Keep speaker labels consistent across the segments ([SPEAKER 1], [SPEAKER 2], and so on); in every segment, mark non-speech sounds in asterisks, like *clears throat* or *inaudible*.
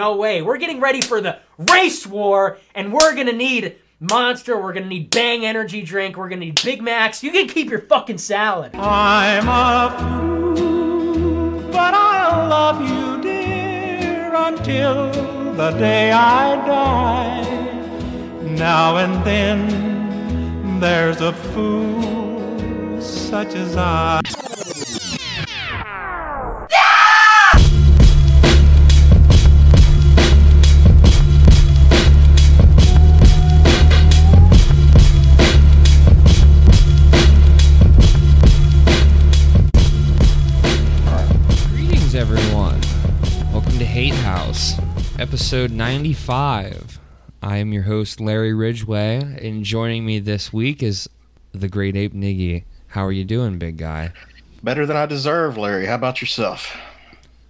[SPEAKER 1] No way. We're getting ready for the race war, and we're gonna need Monster. We're gonna need Bang Energy Drink. We're gonna need Big Macs. You can keep your fucking salad.
[SPEAKER 2] I'm a fool, but I'll love you, dear, until the day I die. Now and then, there's a fool such as I.
[SPEAKER 3] episode 95. I am your host, Larry Ridgeway, and joining me this week is the great ape Niggy. How are you doing, big guy?
[SPEAKER 4] Better than I deserve, Larry. How about yourself?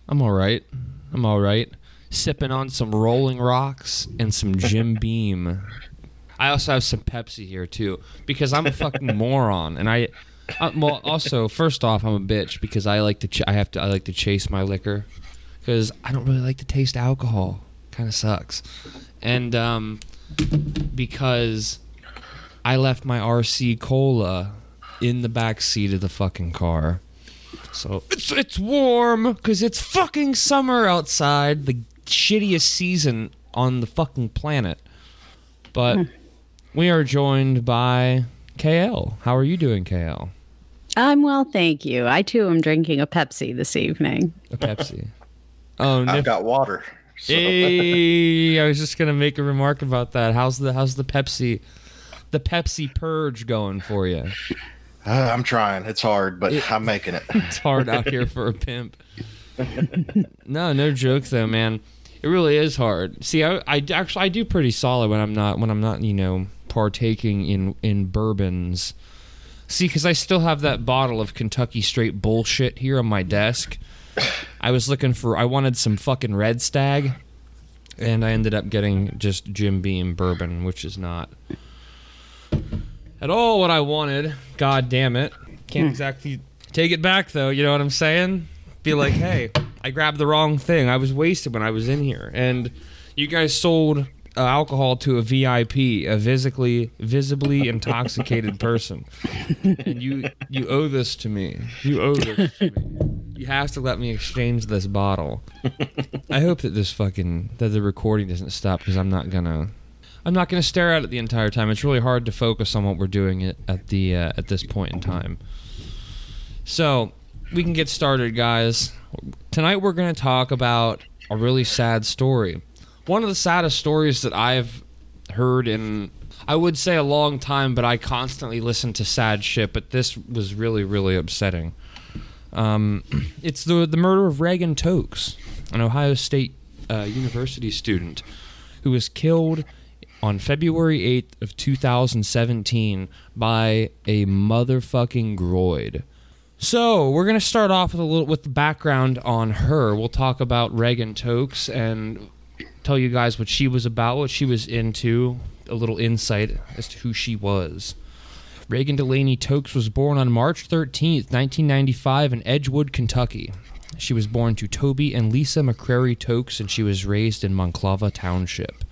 [SPEAKER 3] I'm all right. I'm all right. Sipping on some Rolling Rocks and some Jim *laughs* Beam. I also have some Pepsi here too because I'm a fucking *laughs* moron, and I. Uh, well, also, first off, I'm a bitch because I like to. Ch- I have to. I like to chase my liquor because I don't really like to taste alcohol. Kind of sucks, and um, because I left my RC cola in the back seat of the fucking car. So it's it's warm because it's fucking summer outside, the shittiest season on the fucking planet. But we are joined by KL. How are you doing, KL?
[SPEAKER 5] I'm well, thank you. I too am drinking a Pepsi this evening.
[SPEAKER 3] A Pepsi. Oh no!
[SPEAKER 4] I've got water. So.
[SPEAKER 3] Hey, I was *laughs* just gonna make a remark about that. How's the how's the Pepsi, the Pepsi purge going for you? *sighs*
[SPEAKER 4] Uh, I'm trying. It's hard, but I'm making it. *laughs*
[SPEAKER 3] It's hard out here for a pimp. *laughs* no, no joke though, man. It really is hard. See, I, I actually I do pretty solid when I'm not when I'm not you know partaking in in bourbons. See, because I still have that bottle of Kentucky Straight bullshit here on my desk. *sighs* I was looking for I wanted some fucking Red Stag, and I ended up getting just Jim Beam bourbon, which is not at all what I wanted. God damn it! Can't hmm. exactly take it back though. You know what I'm saying? Be like, hey, I grabbed the wrong thing. I was wasted when I was in here, and you guys sold alcohol to a VIP, a visibly visibly *laughs* intoxicated person, and you you owe this to me. You owe this to me. You have to let me exchange this bottle. I hope that this fucking that the recording doesn't stop because I'm not gonna I'm not gonna stare at it the entire time. It's really hard to focus on what we're doing at, at the uh, at this point in time. So we can get started, guys. Tonight we're gonna talk about a really sad story. One of the saddest stories that I've heard in I would say a long time, but I constantly listen to sad shit. But this was really really upsetting. Um, *clears throat* it's the the murder of Reagan Tokes, an Ohio State uh, University student who was killed on February 8th of 2017 by a motherfucking groid. So we're gonna start off with a little with the background on her. We'll talk about Reagan Tokes and tell you guys what she was about, what she was into, a little insight as to who she was. Reagan Delaney Tokes was born on March 13th, 1995, in Edgewood, Kentucky. She was born to Toby and Lisa McCrary Tokes, and she was raised in Monclova Township.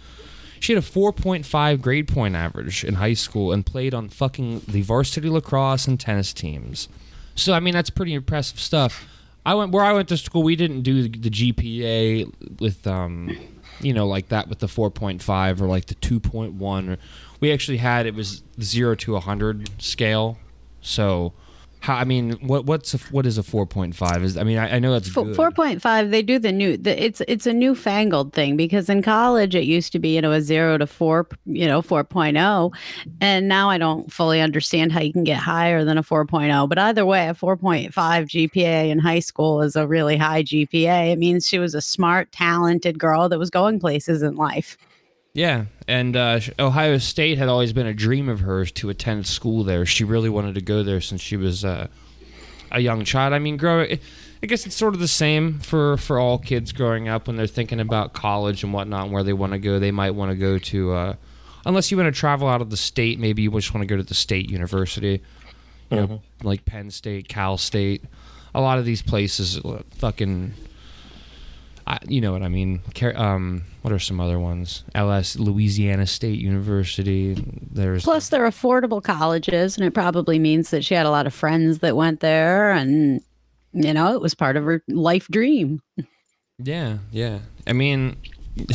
[SPEAKER 3] She had a 4.5 grade point average in high school and played on fucking the varsity lacrosse and tennis teams. So I mean that's pretty impressive stuff. I went where I went to school. We didn't do the, the GPA with um, you know, like that with the 4.5 or like the 2.1. Or we actually had it was zero to 100 scale. So how I mean, what what's a, what is a 4.5? Is I mean I, I know that's.
[SPEAKER 5] Four point five. They do the new. The, it's it's a newfangled thing because in college it used to be you know a zero to four you know 4.0, and now I don't fully understand how you can get higher than a 4.0. But either way, a 4.5 GPA in high school is a really high GPA. It means she was a smart, talented girl that was going places in life.
[SPEAKER 3] Yeah, and uh, Ohio State had always been a dream of hers to attend school there. She really wanted to go there since she was uh, a young child. I mean, grow. I guess it's sort of the same for for all kids growing up when they're thinking about college and whatnot, and where they want to go. They might want to go to, uh, unless you want to travel out of the state. Maybe you just want to go to the state university, you know, like Penn State, Cal State. A lot of these places, uh, fucking. I, you know what I mean. Um, what are some other ones? LS Louisiana State University. There's
[SPEAKER 5] Plus, they're affordable colleges, and it probably means that she had a lot of friends that went there, and you know, it was part of her life dream.
[SPEAKER 3] Yeah, yeah. I mean, *laughs*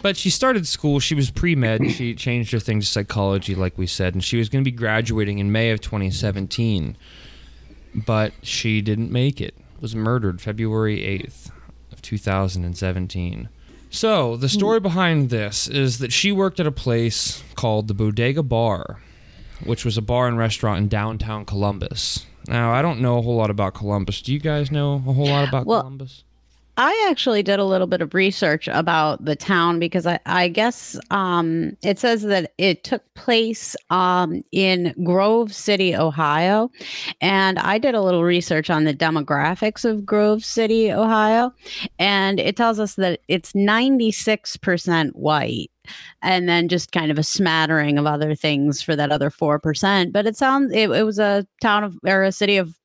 [SPEAKER 3] but she started school. She was pre med. She changed her thing to psychology, like we said, and she was going to be graduating in May of 2017. But she didn't make it. Was murdered February 8th of 2017. So the story behind this is that she worked at a place called the Bodega Bar, which was a bar and restaurant in downtown Columbus. Now I don't know a whole lot about Columbus. Do you guys know a whole lot about
[SPEAKER 5] Well,
[SPEAKER 3] Columbus?
[SPEAKER 5] I actually did a little bit of research about the town because I, I guess um, it says that it took place um, in Grove City, Ohio. And I did a little research on the demographics of Grove City, Ohio. And it tells us that it's 96% white and then just kind of a smattering of other things for that other 4%. But it sounds, it, it was a town of, or a city of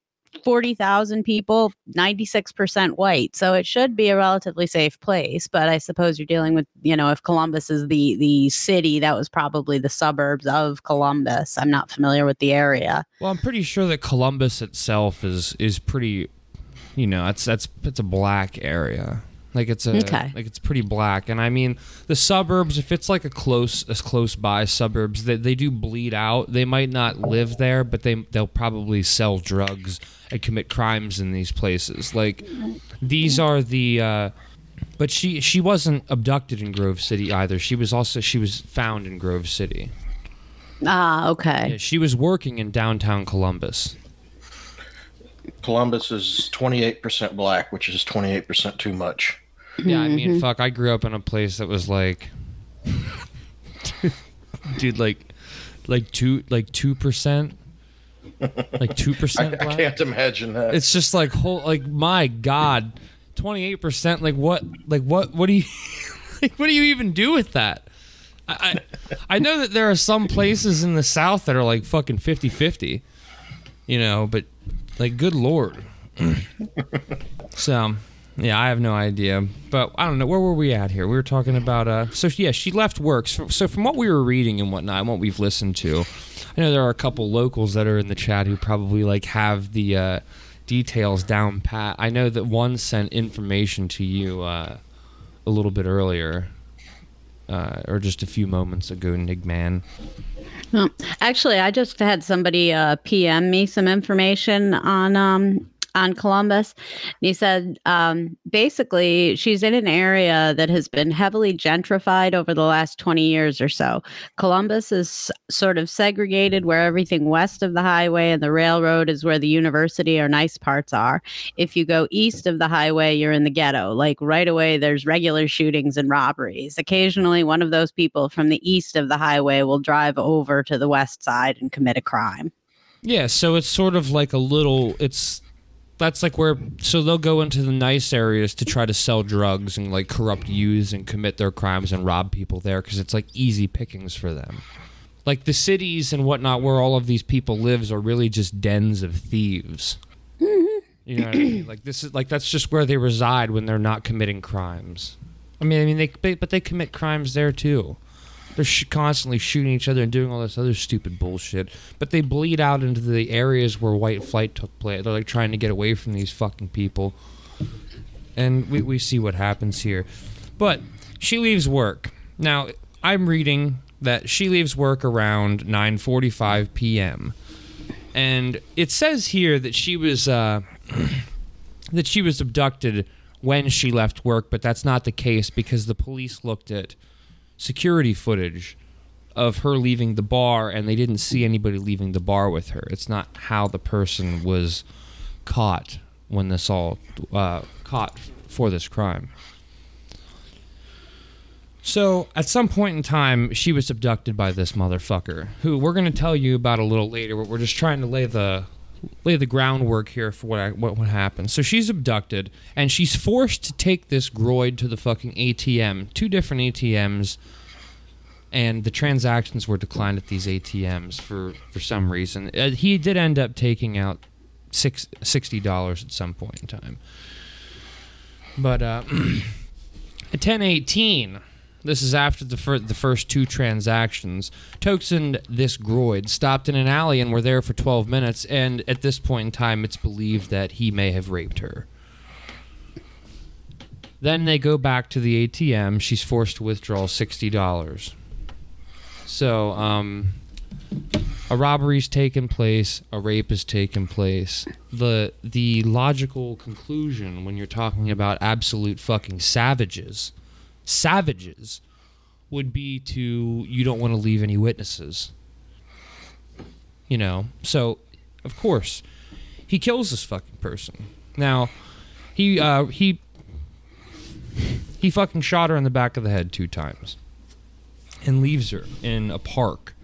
[SPEAKER 5] 40,000 people, 96% white. So it should be a relatively safe place, but I suppose you're dealing with, you know, if Columbus is the the city, that was probably the suburbs of Columbus. I'm not familiar with the area.
[SPEAKER 3] Well, I'm pretty sure that Columbus itself is is pretty, you know, it's that's it's a black area. Like it's a
[SPEAKER 5] Okay.
[SPEAKER 3] like it's pretty black, and I mean the suburbs. If it's like a close as close by suburbs, they they do bleed out. They might not live there, but they they'll probably sell drugs and commit crimes in these places. Like these are the. Uh, but she she wasn't abducted in Grove City either. She was also she was found in Grove City.
[SPEAKER 5] Ah, okay.
[SPEAKER 3] Yeah, she was working in downtown Columbus.
[SPEAKER 4] Columbus is 28% black, which is 28% too much.
[SPEAKER 3] Yeah, I
[SPEAKER 5] Mm-hmm.
[SPEAKER 3] mean, fuck, I grew up in a place that was like, *laughs* dude, like, like two, like two percent, like two *laughs* percent.
[SPEAKER 4] I
[SPEAKER 3] black.
[SPEAKER 4] can't imagine that.
[SPEAKER 3] It's just like whole, like my god, twenty eight percent. Like what? Like what? What do you? *laughs* Like what do you even do with that? I, I I know that there are some places in the South that are like fucking 50-50, you know, but like good lord. *clears throat* so yeah, I have no idea, but I don't know where were we at here. We were talking about uh. So yeah, she left work. So, from what we were reading and whatnot, and what we've listened to, I know there are a couple locals that are in the chat who probably like have the uh, details down pat. I know that one sent information to you uh, a little bit earlier, uh, or just a few moments ago, Nigman.
[SPEAKER 5] Well, actually, I just had somebody uh, PM me some information on um, on Columbus. And he said um, basically she's in an area that has been heavily gentrified over the last 20 years or so. Columbus is sort of segregated where everything west of the highway and the railroad is where the university or nice parts are. If you go east of the highway, you're in the ghetto. Like right away, there's regular shootings and robberies. Occasionally, one of those people from the east of the highway will drive over to the west side and commit a crime.
[SPEAKER 3] Yeah, so it's sort of like a little. It's that's like where so they'll go into the nice areas to try to sell drugs and like corrupt youths and commit their crimes and rob people there because it's like easy pickings for them. Like the cities and whatnot where all of these people lives are really just dens of thieves. Mm-hmm. You know what I mean? Like this is like that's just where they reside when they're not committing crimes. I mean, I mean they but they commit crimes there too. They're sh- constantly shooting each other and doing all this other stupid bullshit. But they bleed out into the areas where white flight took place. They're like trying to get away from these fucking people. And we, we see what happens here. But she leaves work. Now, I'm reading that she leaves work around 9:45 p.m. And it says here that she was uh, *clears throat* that she was abducted when she left work, but that's not the case because the police looked at security footage of her leaving the bar and they didn't see anybody leaving the bar with her. It's not how the person was caught when this all uh, caught for this crime. So, at some point in time, she was abducted by this motherfucker, who we're going to tell you about a little later. But we're just trying to lay the lay the groundwork here for what I, what what happened. So she's abducted, and she's forced to take this groid to the fucking ATM, two different ATMs, and the transactions were declined at these ATMs for for some reason. Uh, he did end up taking out six, $60 at some point in time. But uh, *clears throat* at 1018, this is after the, fir- the first two transactions. Tokes and this Groid stopped in an alley and were there for 12 minutes, and at this point in time, it's believed that he may have raped her. Then they go back to the ATM. She's forced to withdraw $60. So, um, a robbery's taken place, a rape has taken place. The the logical conclusion when you're talking about absolute fucking savages, savages would be to you don't want to leave any witnesses. You know. So, of course, he kills this fucking person. Now, he uh he he fucking shot her in the back of the head two times and leaves her in a park.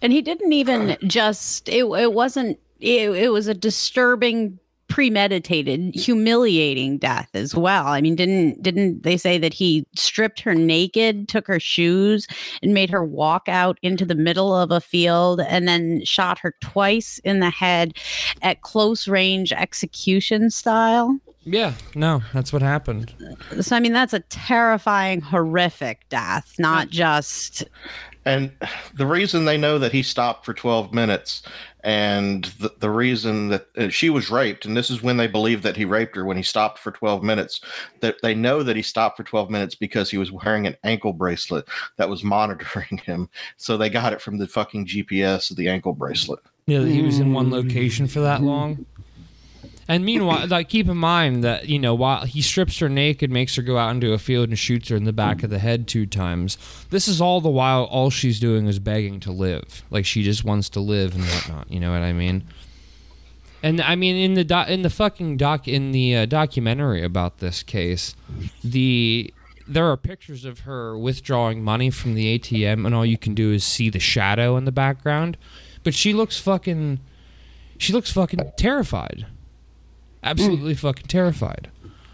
[SPEAKER 5] And he didn't even just it it wasn't it, it was a disturbing premeditated humiliating death as well. I mean didn't didn't they say that he stripped her naked took her shoes and made her walk out into the middle of a field and then shot her twice in the head at close range execution style?
[SPEAKER 3] Yeah, no, that's what happened.
[SPEAKER 5] so i mean that's a terrifying horrific death not just
[SPEAKER 4] And the reason they know that he stopped for 12 minutes and the, the reason that uh, she was raped, and this is when they believe that he raped her when he stopped for 12 minutes, that they know that he stopped for 12 minutes because he was wearing an ankle bracelet that was monitoring *laughs* him. So they got it from the fucking GPS of the ankle bracelet.
[SPEAKER 3] Yeah, he was in one location for that long. And meanwhile, like keep in mind that you know while he strips her naked, makes her go out into a field and shoots her in the back of the head two times. This is all the while all she's doing is begging to live, like she just wants to live and whatnot. You know what I mean? And I mean in the doc, in the fucking doc in the uh, documentary about this case, the there are pictures of her withdrawing money from the ATM, and all you can do is see the shadow in the background. But she looks fucking, she looks fucking terrified, absolutely fucking terrified.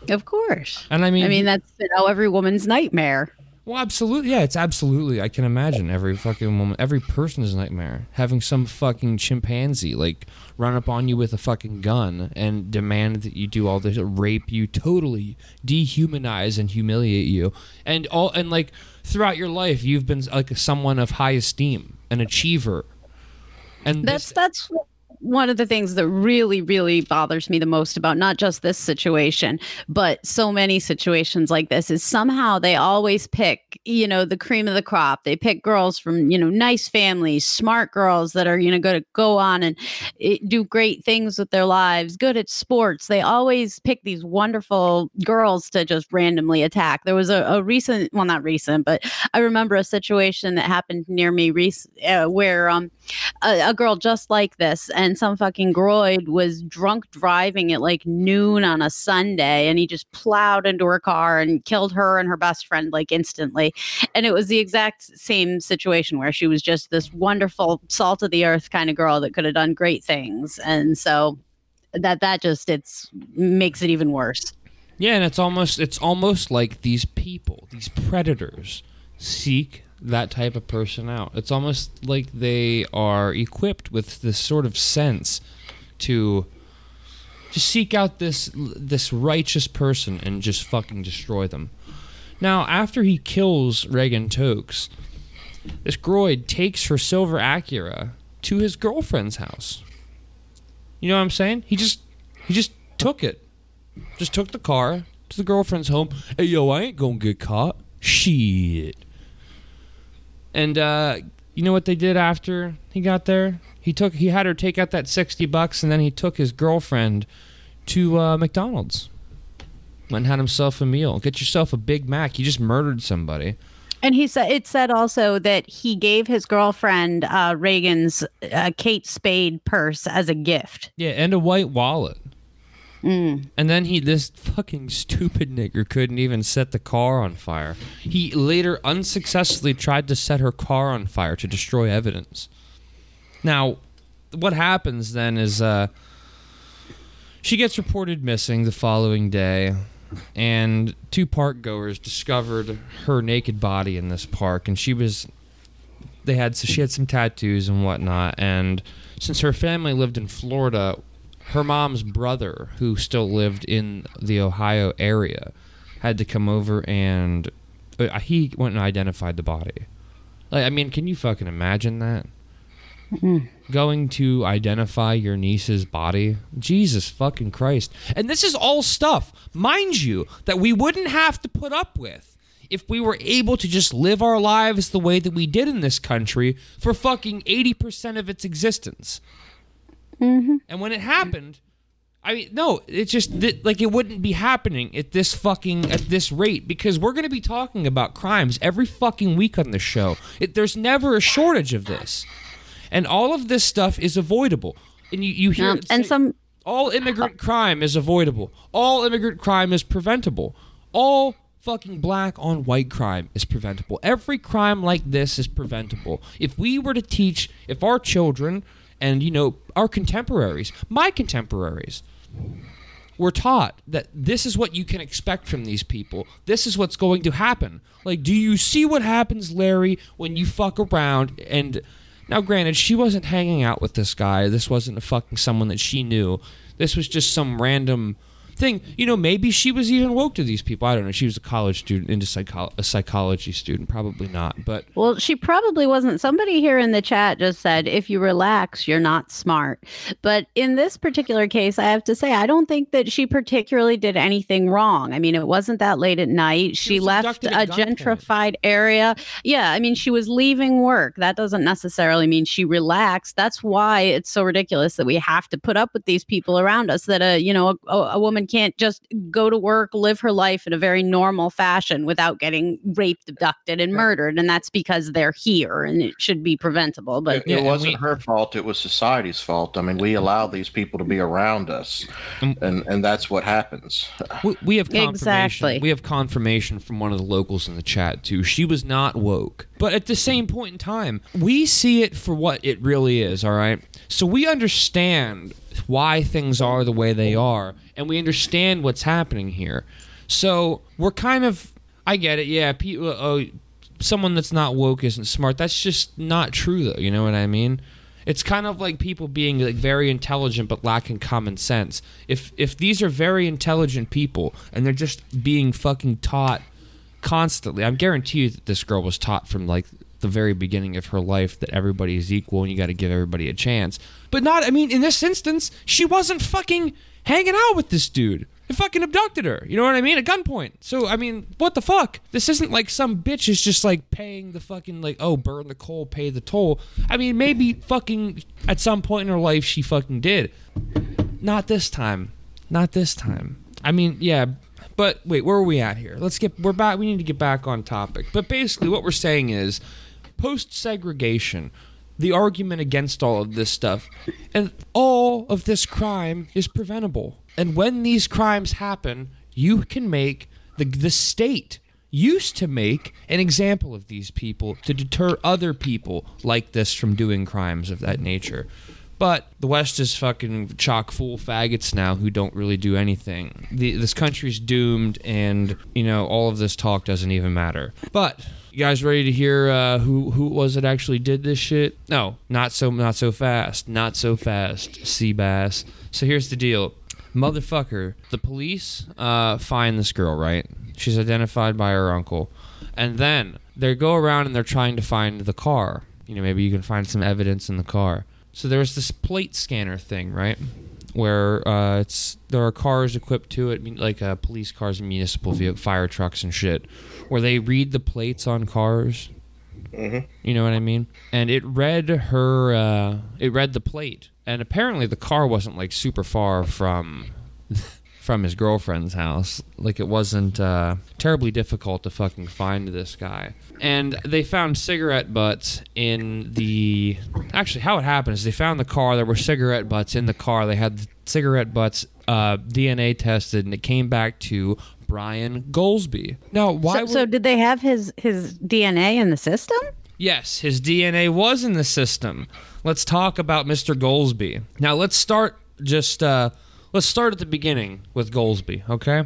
[SPEAKER 5] of course
[SPEAKER 3] And I mean,
[SPEAKER 5] i mean that's you know every woman's nightmare
[SPEAKER 3] well, absolutely, yeah, it's absolutely. I can imagine every fucking woman, every person's nightmare having some fucking chimpanzee like run up on you with a fucking gun and demand that you do all this, rape you, totally dehumanize and humiliate you, and all and like throughout your life you've been like someone of high esteem, an achiever, and
[SPEAKER 5] that's
[SPEAKER 3] this,
[SPEAKER 5] that's one of the things that really really bothers me the most about not just this situation but so many situations like this is somehow they always pick you know the cream of the crop. They pick girls from you know nice families smart girls that are you know going to go on and eh, do great things with their lives good at sports. They always pick these wonderful girls to just randomly attack. There was a, a recent well not recent but i remember a situation that happened near me rec- uh, where um a, a girl just like this, and some fucking groid was drunk driving at like noon on a Sunday, and he just plowed into her car and killed her and her best friend like instantly. And it was the exact same situation where she was just this wonderful salt of the earth kind of girl that could have done great things, and so that that just it's makes it even worse.
[SPEAKER 3] Yeah, and it's almost it's almost like these people, these predators, seek that type of person out. It's almost like they are equipped with this sort of sense to just seek out this this righteous person and just fucking destroy them. Now, after he kills Reagan Tokes, this Groid takes her silver Acura to his girlfriend's house. You know what I'm saying? He just he just took it. Just took the car to the girlfriend's home. Hey yo, I ain't gonna get caught. Shit. And uh, you know what they did after he got there? He took he had her take out that sixty bucks, and then he took his girlfriend to uh, McDonald's. Went and had himself a meal. Get yourself a Big Mac. You just murdered somebody.
[SPEAKER 5] And he said it said also that he gave his girlfriend uh, Reagan's uh, Kate Spade purse as a gift.
[SPEAKER 3] Yeah, and a white wallet. And then he, this fucking stupid nigger, couldn't even set the car on fire. He later unsuccessfully tried to set her car on fire to destroy evidence. Now, what happens then is uh, she gets reported missing the following day, and two park goers discovered her naked body in this park, and she was. They had so she had some tattoos and whatnot, and since her family lived in Florida, her mom's brother, who still lived in the Ohio area, had to come over and uh, he went and identified the body. Like, I mean, can you fucking imagine that? Going to identify your niece's body? Jesus fucking Christ. And this is all stuff, mind you, that we wouldn't have to put up with if we were able to just live our lives the way that we did in this country for fucking 80% of its existence. Mm-hmm. And when it happened, I mean, no, it's just that, like it wouldn't be happening at this fucking at this rate because we're going to be talking about crimes every fucking week on the show. It, there's never a shortage of this, and all of this stuff is avoidable. And you you hear it
[SPEAKER 5] and
[SPEAKER 3] say,
[SPEAKER 5] some
[SPEAKER 3] all immigrant crime is avoidable. All immigrant crime is preventable. All fucking black on white crime is preventable. Every crime like this is preventable. If we were to teach, if our children and, you know, our contemporaries, my contemporaries, were taught that this is what you can expect from these people. This is what's going to happen. Like, do you see what happens, Larry, when you fuck around and now granted, she wasn't hanging out with this guy. This wasn't a fucking someone that she knew. This was just some random thing. You know, maybe she was even woke to these people. I don't know. She was a college student into psycho- a psychology student, probably not. But
[SPEAKER 5] Well, she probably wasn't. Somebody here in the chat just said, if you relax, you're not smart. But in this particular case, I have to say, I don't think that she particularly did anything wrong. I mean, it wasn't that late at night. She,
[SPEAKER 3] was
[SPEAKER 5] left a gentrified area. Yeah, I mean, she was leaving work. That doesn't necessarily mean she relaxed. That's why it's so ridiculous that we have to put up with these people around us that a, you know, a, a woman can't just go to work, live her life in a very normal fashion without getting raped, abducted, and murdered. And that's because they're here and it should be preventable. But
[SPEAKER 4] It, it wasn't
[SPEAKER 3] we-
[SPEAKER 4] her fault. It was society's fault. I mean, we allow these people to be around us,
[SPEAKER 3] Um,
[SPEAKER 4] and and that's what happens. *sighs*
[SPEAKER 3] we, we have confirmation.
[SPEAKER 5] Exactly.
[SPEAKER 3] We have confirmation from one of the locals in the chat too. She was not woke. But at the same point in time, we see it for what it really is, all right? So we understand why things are the way they are, and we understand what's happening here. So we're kind of I get it. Yeah, people uh, oh someone that's not woke isn't smart. That's just not true though, you know what I mean? It's kind of like people being like very intelligent but lacking common sense. If if these are very intelligent people and they're just being fucking taught constantly, I guarantee you that this girl was taught from like the very beginning of her life that everybody is equal and you got to give everybody a chance. But not, I mean, in this instance, she wasn't fucking hanging out with this dude. They fucking abducted her. You know what I mean? At gunpoint. So I mean, what the fuck? This isn't like some bitch is just like paying the fucking like oh burn the coal, pay the toll. I mean, maybe fucking at some point in her life she fucking did. Not this time. Not this time. I mean, yeah. But wait, where are we at here? Let's get we're back. We need to get back on topic. But basically, what we're saying is, post segregation, the argument against all of this stuff, and all of this crime is preventable. And when these crimes happen, you can make the the state used to make an example of these people to deter other people like this from doing crimes of that nature. But the West is fucking chock full faggots now who don't really do anything. The, this country's doomed, and you know all of this talk doesn't even matter. But you guys ready to hear uh, who who it was that actually did this shit? No, not so not so fast, not so fast, sea bass. So here's the deal, motherfucker. The police uh, find this girl, right? She's identified by her uncle, and then they go around and they're trying to find the car. You know, maybe you can find some evidence in the car. So there's this plate scanner thing, right? Where uh, it's there are cars equipped to it, like uh, police cars and municipal vehicle, fire trucks and shit, where they read the plates on cars. You know what I mean? And it read her, uh, it read the plate, and apparently the car wasn't like super far from *laughs* from his girlfriend's house. Like it wasn't uh, terribly difficult to fucking find this guy. And they found cigarette butts in the. Actually, how it happened is they found the car. There were cigarette butts in the car. They had the cigarette butts uh, DNA tested, and it came back to Brian Golsby. Now, why?
[SPEAKER 5] so,
[SPEAKER 3] would,
[SPEAKER 5] so did they have his his DNA in the system?
[SPEAKER 3] Yes, his DNA was in the system. Let's talk about Mr. Golsby. Now let's start just uh let's start at the beginning with Golsby, okay?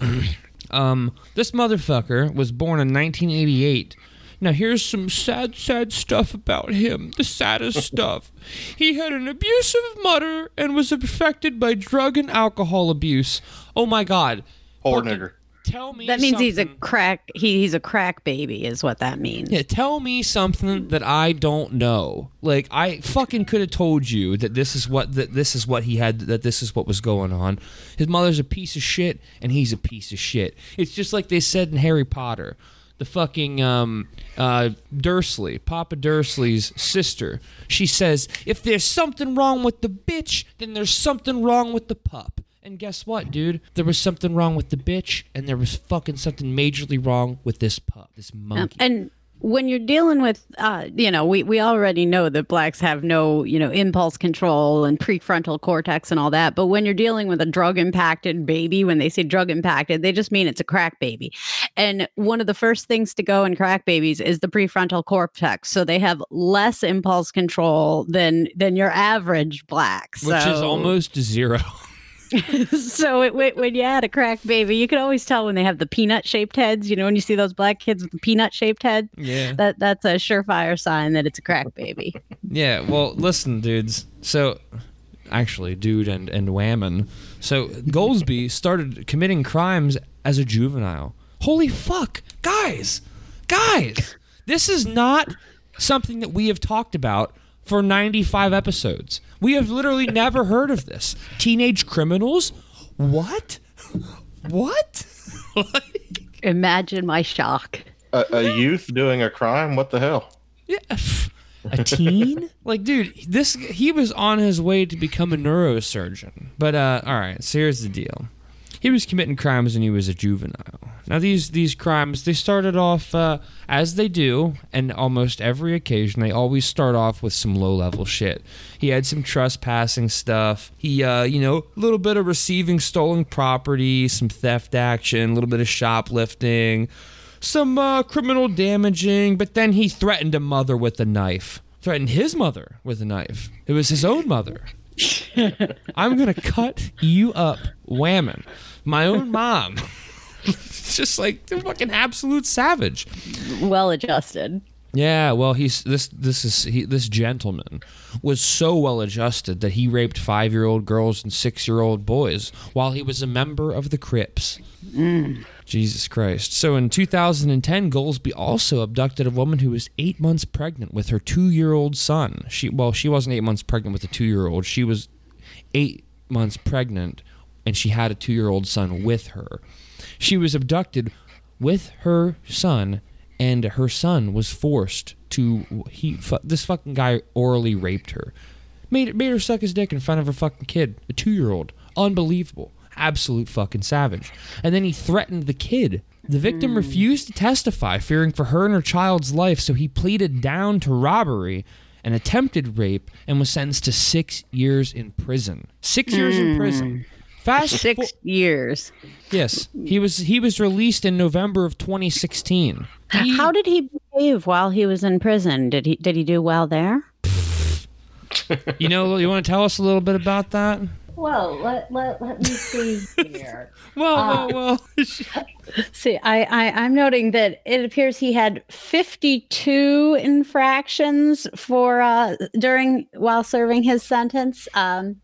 [SPEAKER 3] *clears throat* um this motherfucker was born in 1988 Now, here's some sad, sad stuff about him. The saddest *laughs* stuff. He had an abusive mother and was affected by drug and alcohol abuse. Oh my God.
[SPEAKER 4] Poor nigger.
[SPEAKER 3] Tell me
[SPEAKER 5] That means he's a crack. He, he's a crack baby, is what that means.
[SPEAKER 3] Yeah, tell me something that I don't know. Like I fucking could have told you that this is what that this is what he had that this is what was going on. His mother's a piece of shit and he's a piece of shit. It's just like they said in Harry Potter. The fucking um uh Dursley, Papa Dursley's sister. She says, "If there's something wrong with the bitch, then there's something wrong with the pup." And guess what, dude? There was something wrong with the bitch, and there was fucking something majorly wrong with this pup, this monkey.
[SPEAKER 5] And when you're dealing with, uh, you know, we, we already know that blacks have no, you know, impulse control and prefrontal cortex and all that. But when you're dealing with a drug impacted baby, when they say drug impacted, they just mean it's a crack baby. And one of the first things to go in crack babies is the prefrontal cortex. So they have less impulse control than than your average black.
[SPEAKER 3] which is almost zero. *laughs*
[SPEAKER 5] so it, when- when you had a crack baby, you can always tell when they have the peanut shaped heads. You know, when you see those black kids with the peanut shaped head,
[SPEAKER 3] Yeah.
[SPEAKER 5] that that's a surefire sign that it's a crack baby. *laughs*
[SPEAKER 3] Yeah. Well, listen, dudes. So, actually, dude and and whammon. So Golsby started committing crimes as a juvenile. Holy fuck, guys, guys! This is not something that we have talked about for 95 episodes. We have literally never heard of this. Teenage criminals? What? What? *laughs*
[SPEAKER 5] Imagine my shock.
[SPEAKER 4] A, a youth doing a crime? What the hell?
[SPEAKER 3] Yeah, a teen? *laughs* like, dude, this he was on his way to become a neurosurgeon. But uh, all right, so here's the deal. He was committing crimes when he was a juvenile. Now these these crimes they started off uh, as they do, and almost every occasion they always start off with some low level shit. He had some trespassing stuff. He uh, you know a little bit of receiving stolen property, some theft action, a little bit of shoplifting some uh, criminal damaging, but then he threatened a mother with a knife. Threatened his mother with a knife. It was his own mother. *laughs* I'm gonna cut you up, whammon. My own mom. it's *laughs* just like the fucking absolute savage.
[SPEAKER 5] Well adjusted.
[SPEAKER 3] Yeah, well, he's this this is he, this gentleman was so well adjusted that he raped five year old girls and six year old boys while he was a member of the Crips. Mm. Jesus Christ! So in 2010, Golsby also abducted a woman who was eight months pregnant with her two year old son. She well, she wasn't eight months pregnant with a two year old. She was eight months pregnant, and she had a two year old son with her. She was abducted with her son, and her son was forced to he this fucking guy orally raped her, made made her suck his dick in front of her fucking kid, a two year old. Unbelievable, absolute fucking savage. And then he threatened the kid. The victim hmm. refused to testify, fearing for her and her child's life, so he pleaded down to robbery and attempted rape and was sentenced to six years in prison. Six years in prison. Hmm. Fast
[SPEAKER 5] Six
[SPEAKER 3] fo-
[SPEAKER 5] years.
[SPEAKER 3] Yes, he was he was released in November of 2016. He-
[SPEAKER 5] How did he behave while he was in prison? Did he did he do well there?
[SPEAKER 3] you know you want to tell us a little bit about that?
[SPEAKER 6] Well, let, let, let me see here. *laughs*
[SPEAKER 3] Well, well, *laughs* well.
[SPEAKER 5] See, I, I I'm noting that it appears he had 52 infractions for uh during while serving his sentence. Um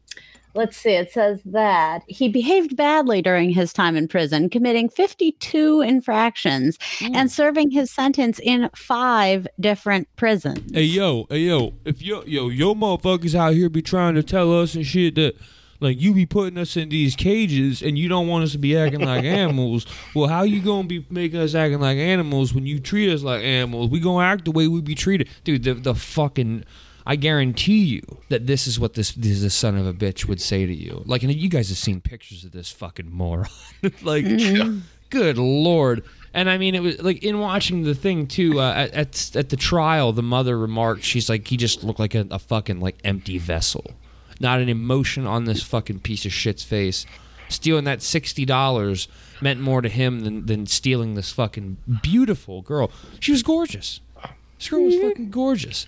[SPEAKER 5] let's see, it says that he behaved badly during his time in prison, committing 52 infractions mm. and serving his sentence in five different prisons.
[SPEAKER 3] hey yo, hey yo, if yo yo yo motherfuckers out here be trying to tell us and shit that like you be putting us in these cages and you don't want us to be acting like *laughs* animals. Well, how you gonna be making us acting like animals when you treat us like animals? We gonna act the way we be treated, dude. The the fucking. I guarantee you that this is what this this, this son of a bitch would say to you. Like, and you guys have seen pictures of this fucking moron. *laughs* like, good lord. And I mean, it was like in watching the thing too. Uh, at, at at the trial, the mother remarked, "She's like, he just looked like a, a fucking like empty vessel, not an emotion on this fucking piece of shit's face. Stealing that sixty dollars meant more to him than than stealing this fucking beautiful girl. She was gorgeous. This girl was fucking gorgeous.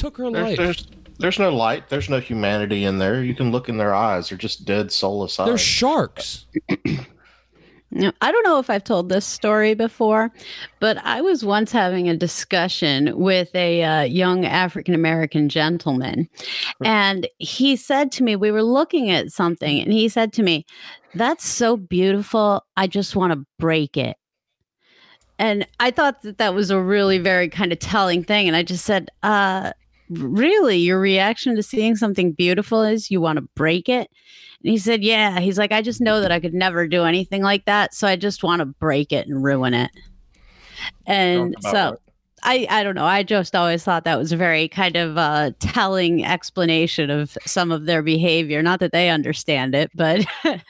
[SPEAKER 3] Took her
[SPEAKER 4] There's,
[SPEAKER 3] life.
[SPEAKER 4] there's there's no light. There's no humanity in there. You can look in their eyes. They're just dead soulless eyes.
[SPEAKER 3] They're sharks. *clears throat*
[SPEAKER 5] Now, I don't know if I've told this story before, but I was once having a discussion with a uh, young African American gentleman. And he said to me, We were looking at something, and he said to me, That's so beautiful. I just want to break it. And I thought that that was a really very kind of telling thing. And I just said, uh, Really, your reaction to seeing something beautiful is you want to break it? And he said, Yeah. He's like, I just know that I could never do anything like that. So I just want to break it and ruin it. And so
[SPEAKER 4] what?
[SPEAKER 5] I, I don't know. I just always thought that was a very kind of uh, telling explanation of some of their behavior. Not that they understand it, but *laughs*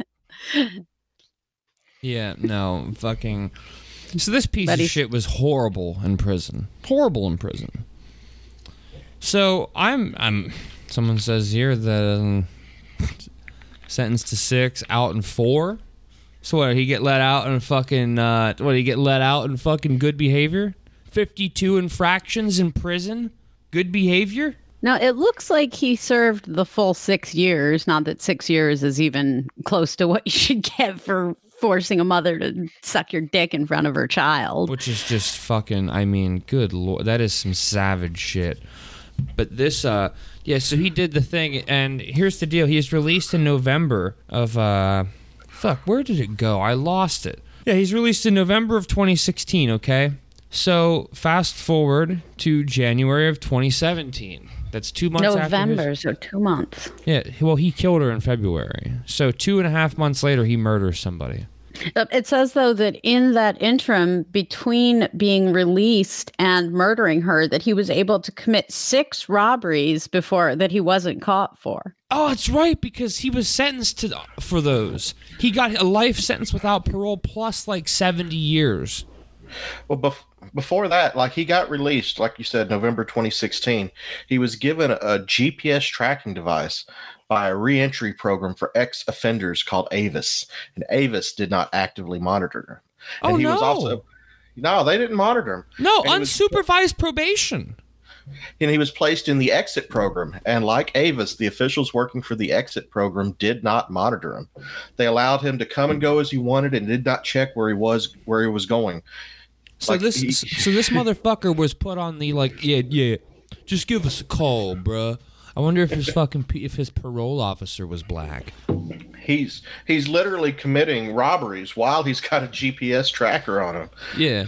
[SPEAKER 3] Yeah, no, fucking. So this piece
[SPEAKER 5] But
[SPEAKER 3] of shit was horrible in prison. Horrible in prison. So I'm I'm. Someone says here that um, sentenced to six, out in four. So what? He get let out in fucking uh, what? He get let out in fucking good behavior. Fifty-two infractions in prison. Good behavior.
[SPEAKER 5] Now it looks like he served the full six years. Not that six years is even close to what you should get for forcing a mother to suck your dick in front of her child.
[SPEAKER 3] which is just fucking i mean good lord that is some savage shit but this uh yeah so he did the thing and here's the deal. He's released in november of uh fuck where did it go? I lost it. Yeah he's released in november of 2016 okay? So fast forward to january of 2017 that's two months after his-
[SPEAKER 5] November, so two months.
[SPEAKER 3] yeah well he killed her in february. So two and a half months later he murders somebody
[SPEAKER 5] Uh, it says though that in that interim between being released and murdering her, that he was able to commit six robberies before that he wasn't caught for.
[SPEAKER 3] Oh, that's right, because he was sentenced to for those. He got a life sentence without parole plus like seventy years.
[SPEAKER 4] Well, bef- before that, like he got released, like you said, November 2016. He was given a, GPS tracking device by a reentry program for ex offenders called Alvis, and Alvis did not actively monitor him. And
[SPEAKER 3] Oh,
[SPEAKER 4] he was also no, they didn't monitor him.
[SPEAKER 3] No,
[SPEAKER 4] And he was-
[SPEAKER 3] unsupervised probation.
[SPEAKER 4] and he was placed in the exit program. And like Alvis, the officials working for the exit program did not monitor him. They allowed him to come and go as he wanted and did not check where he was where he was going.
[SPEAKER 3] So
[SPEAKER 4] Like,
[SPEAKER 3] this,
[SPEAKER 4] he-
[SPEAKER 3] so this motherfucker was put on the like, yeah, yeah, just give us a call, bruh. I wonder if his fucking if his parole officer was black.
[SPEAKER 4] He's he's literally committing robberies while he's got a GPS tracker on him.
[SPEAKER 3] Yeah.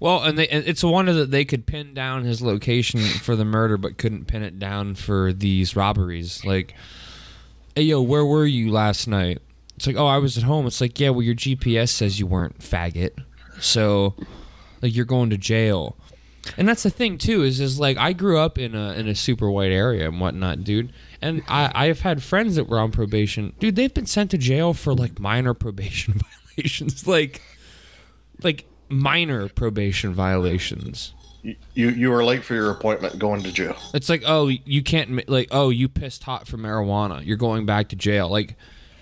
[SPEAKER 3] Well, and they and it's a wonder that they could pin down his location for the murder, but couldn't pin it down for these robberies. Like, hey, yo, where were you last night? It's like, oh, I was at home. It's like, yeah, well, your GPS says you weren't, faggot. So, like, you're going to jail. And that's the thing too is is like I grew up in a in a super white area and whatnot, dude. And I I've had friends that were on probation, dude. They've been sent to jail for like minor probation *laughs* violations, like like minor probation violations.
[SPEAKER 4] You you, you were late for your appointment going to jail.
[SPEAKER 3] It's like, oh, you can't like, oh, you pissed hot for marijuana. You're going back to jail. Like,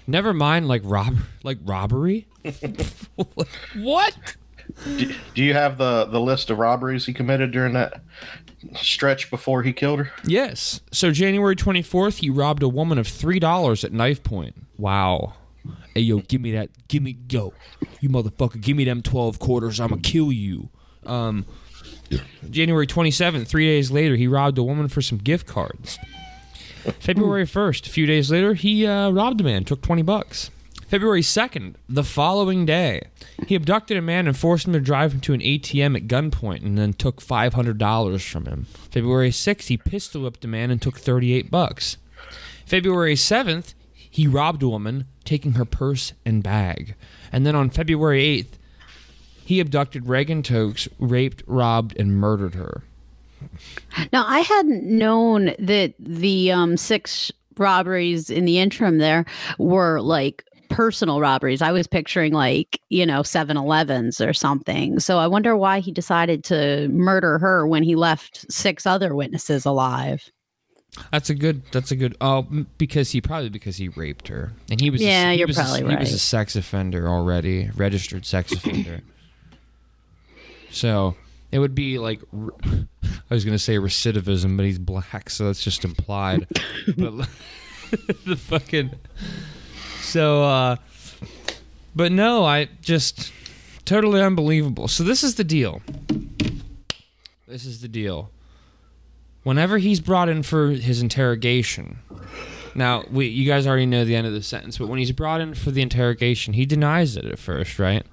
[SPEAKER 3] never mind, like rob, like robbery. *laughs* what?
[SPEAKER 4] Do, do you have the the list of robberies he committed during that stretch before he killed her?
[SPEAKER 3] Yes. So January 24th, he robbed a woman of three dollars at knife point. Wow. Hey yo, give me that. Give me yo, you motherfucker. Give me them 12 quarters. I'ma kill you. Um. January 27th, three days later, he robbed a woman for some gift cards. *laughs* February 1st, a few days later, he uh, robbed a man, took 20 bucks. February 2nd, the following day, he abducted a man and forced him to drive him to an ATM at gunpoint and then took $500 from him. February 6th, he pistol whipped a man and took 38 bucks. February 7th, he robbed a woman, taking her purse and bag. And then on February 8th, he abducted Reagan Tokes, raped, robbed, and murdered her.
[SPEAKER 5] Now, I hadn't known that the um, six robberies in the interim there were like personal robberies. I was picturing like, you know, 7 Elevens or something. So I wonder why he decided to murder her when he left six other witnesses alive.
[SPEAKER 3] That's a good. That's a good. Oh, because he probably because he raped her, and he was.
[SPEAKER 5] Yeah,
[SPEAKER 3] a, he
[SPEAKER 5] you're
[SPEAKER 3] was a-
[SPEAKER 5] probably
[SPEAKER 3] He was a sex offender already, registered sex *coughs* offender. so it would be like. *laughs* I was gonna say recidivism, but he's black, so that's just implied. *laughs* but *laughs* the fucking. So uh, But no, I just totally unbelievable. So this is the deal. This is the deal. Whenever he's brought in for his interrogation, now we you guys already know the end of the sentence, but when he's brought in for the interrogation, he denies it at first, right?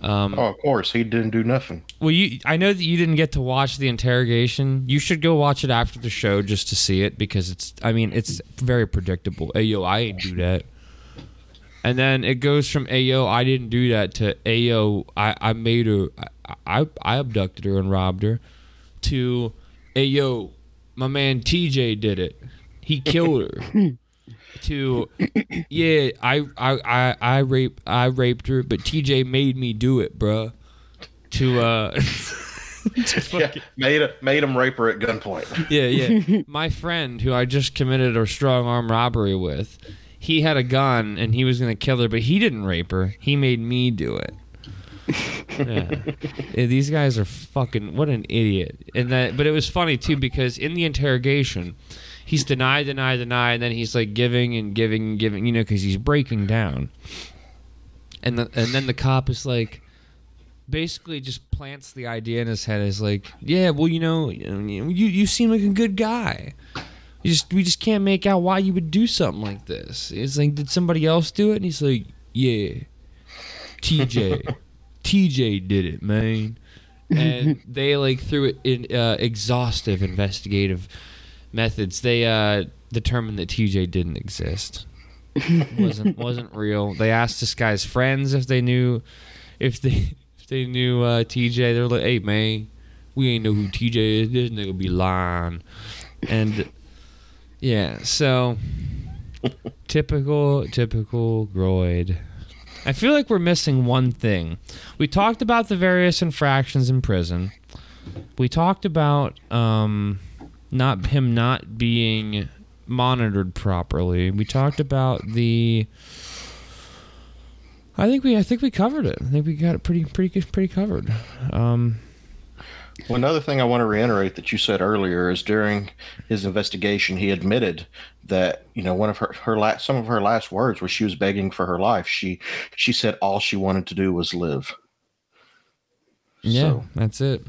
[SPEAKER 3] Um,
[SPEAKER 4] Oh, of course, he didn't do nothing.
[SPEAKER 3] well, you I know that you didn't get to watch the interrogation. You should go watch it after the show just to see it because it's I mean it's very predictable. Hey yo, I ain't do that. And then it goes from Ayo, I didn't do that to Ayo, I, I made her I, I I abducted her and robbed her to Ayo, my man TJ did it. He killed her. *laughs* to yeah, I I I I raped I raped her, but TJ made me do it, bruh. To uh *laughs* to
[SPEAKER 4] Yeah,
[SPEAKER 3] fucking-
[SPEAKER 4] made made him rape her at gunpoint.
[SPEAKER 3] yeah, yeah. *laughs* My friend who I just committed a strong arm robbery with, he had a gun and he was gonna kill her, but he didn't rape her. He made me do it. *laughs* Yeah. These guys are fucking what an idiot. And that but it was funny too because in the interrogation, he's deny, deny, deny, and then he's like giving and giving and giving, you know, because he's breaking down. And the, and then the cop is like, basically just plants the idea in his head is like, yeah, well, you know, you you seem like a good guy. You just we just can't make out why you would do something like this. It's like, did somebody else do it? And he's like, yeah, TJ, *laughs* TJ did it, man. And they like through it in uh, exhaustive investigative methods, they uh, determined that TJ didn't exist. wasn't *laughs* wasn't real. They asked this guy's friends if they knew if they if they knew uh, TJ. They're like, "Hey man, we ain't know who TJ is. This nigga be lying." And yeah, so *laughs* typical typical groid. I feel like we're missing one thing. We talked about the various infractions in prison. We talked about um, not him not being monitored properly. We talked about the. I think we I think we covered it. I think we got it pretty pretty pretty covered. Um,
[SPEAKER 4] Well, another thing I want to reiterate that you said earlier is during his investigation, he admitted that you know one of her her last some of her last words where she was begging for her life. She she said all she wanted to do was live.
[SPEAKER 3] yeah,
[SPEAKER 4] So-
[SPEAKER 3] that's it.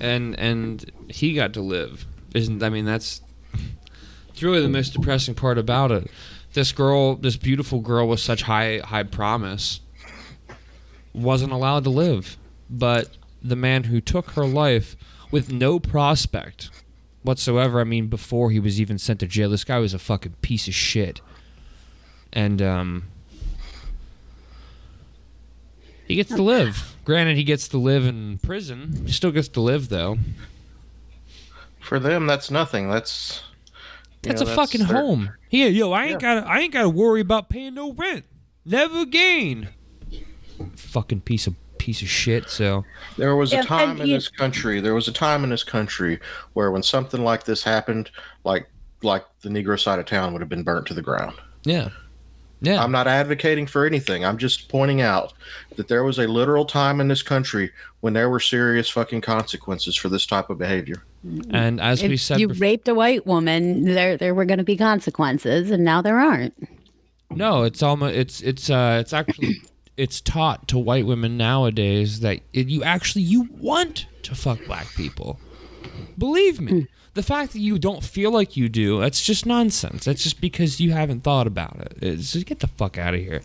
[SPEAKER 3] And and he got to live. Isn't I mean that's it's really the most depressing part about it. This girl, this beautiful girl with such high high promise wasn't allowed to live. But the man who took her life with no prospect whatsoever, I mean before he was even sent to jail, this guy was a fucking piece of shit. And um he gets to live. Granted, he gets to live in prison. He still gets to live though.
[SPEAKER 4] For them, that's nothing. That's
[SPEAKER 3] that's
[SPEAKER 4] know,
[SPEAKER 3] a fucking
[SPEAKER 4] their-
[SPEAKER 3] home. Yeah, yo, I ain't gotta I ain't gotta worry about paying no rent. Never again. Fucking piece of piece of shit. So
[SPEAKER 4] There was a time in this country. There was a time in this country where when something like this happened, like like the Negro side of town would have been burnt to the ground.
[SPEAKER 3] yeah, yeah.
[SPEAKER 4] I'm not advocating for anything. I'm just pointing out that there was a literal time in this country when there were serious fucking consequences for this type of behavior.
[SPEAKER 3] and as we said,
[SPEAKER 5] you
[SPEAKER 3] bef-
[SPEAKER 5] raped a white woman, there there were going to be consequences, and now there aren't.
[SPEAKER 3] no, it's almost it's it's uh it's actually it's taught to white women nowadays that it, you actually you want to fuck black people. Believe me. Hmm. The fact that you don't feel like you do, that's just nonsense. That's just because you haven't thought about it. It's just get the fuck out of here.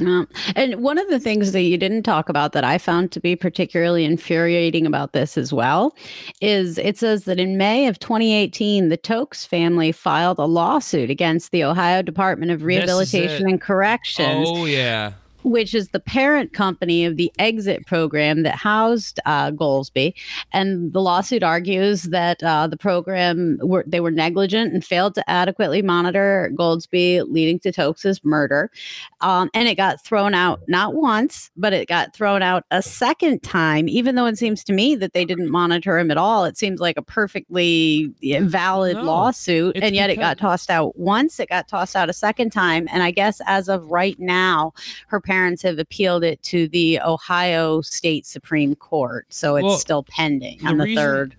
[SPEAKER 5] Um, and one of the things that you didn't talk about that I found to be particularly infuriating about this as well is it says that in May of 2018, the Tokes family filed a lawsuit against the Ohio Department of Rehabilitation and Corrections
[SPEAKER 3] Oh yeah.
[SPEAKER 5] Which is the parent company of the exit program that housed uh, Golsby. And the lawsuit argues that uh, the program were they were negligent and failed to adequately monitor Golsby, leading to Tokes's murder. Um, and it got thrown out not once, but it got thrown out a second time. Even though it seems to me that they didn't monitor him at all, it seems like a perfectly valid
[SPEAKER 3] No,
[SPEAKER 5] lawsuit, and yet it got tossed out once. It got tossed out a second time, and I guess as of right now her parents have appealed it to the Ohio State Supreme Court. So it's
[SPEAKER 3] Well,
[SPEAKER 5] still pending
[SPEAKER 3] the
[SPEAKER 5] on the
[SPEAKER 3] reason-
[SPEAKER 5] third.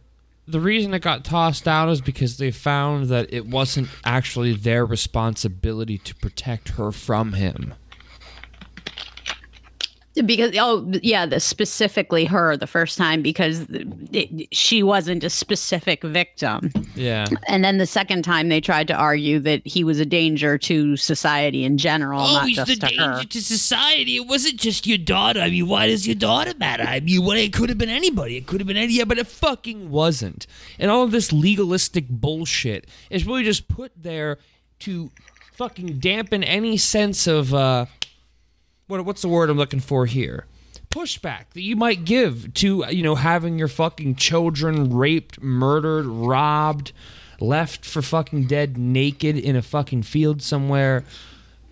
[SPEAKER 3] the reason it got tossed out is because they found that it wasn't actually their responsibility to protect her from him.
[SPEAKER 5] Because oh yeah the specifically her the first time because it, she wasn't a specific victim
[SPEAKER 3] Yeah.
[SPEAKER 5] and then the second time they tried to argue that he was a danger to society in general
[SPEAKER 7] Oh,
[SPEAKER 5] not
[SPEAKER 7] he's
[SPEAKER 5] just
[SPEAKER 7] the
[SPEAKER 5] to her
[SPEAKER 7] danger to society. It wasn't just your daughter. I mean, why does your daughter matter? I mean, what? It could have been anybody. It could have been any.
[SPEAKER 3] Yeah, but it fucking wasn't. And all of this legalistic bullshit is really just put there to fucking dampen any sense of uh what what's the word I'm looking for here? Pushback that you might give to you know having your fucking children raped, murdered, robbed, left for fucking dead naked in a fucking field somewhere.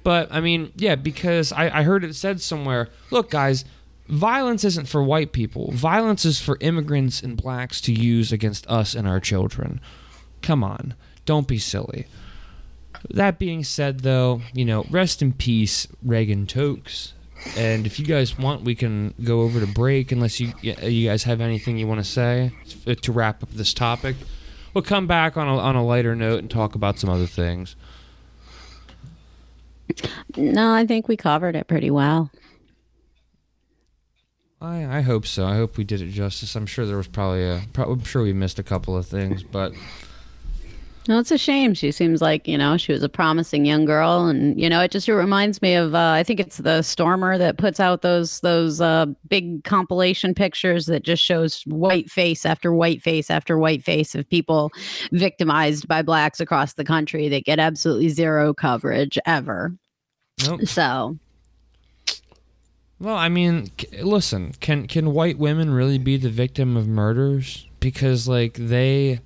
[SPEAKER 3] But I mean, yeah, because I, I heard it said somewhere. Look, guys, violence isn't for white people. Violence is for immigrants and blacks to use against us and our children. Come on, don't be silly. That being said, though, you know, rest in peace, Reagan Tokes. And if you guys want, we can go over to break. Unless you you guys have anything you want to say uh, to wrap up this topic, we'll come back on a, on a lighter note and talk about some other things.
[SPEAKER 5] no i think we covered it pretty well
[SPEAKER 3] I, I hope so. I hope we did it justice. I'm sure there was probably a. Pro- I'm sure we missed a couple of things, but
[SPEAKER 5] No, it's a shame. She seems like, you know, she was a promising young girl. And, you know, it just reminds me of, uh, I think it's the Stormer that puts out those, those uh, big compilation pictures that just shows white face after white face after white face of people victimized by blacks across the country that get absolutely zero coverage ever.
[SPEAKER 3] nope.
[SPEAKER 5] So,
[SPEAKER 3] Well, I mean, listen, can can white women really be the victim of murders? Because like they,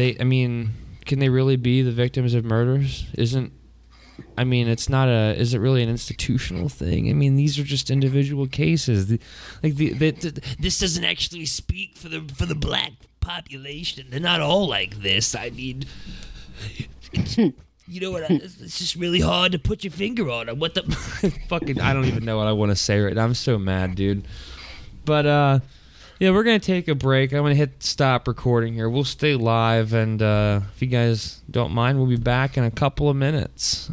[SPEAKER 3] they, I mean, can they really be the victims of murders? Isn't, I mean, it's not a. Is it really an institutional thing? I mean, these are just individual cases. The, like the, the, the
[SPEAKER 7] This doesn't actually speak for the for the black population. They're not all like this. I mean, *laughs* you know what? I- It's it's just really hard to put your finger on it. What the? *laughs*
[SPEAKER 3] fucking I don't even know what I want to say right now. I'm so mad, dude. But uh yeah, we're gonna take a break. I'm gonna hit stop recording here. We'll stay live and uh if you guys don't mind, we'll be back in a couple of minutes.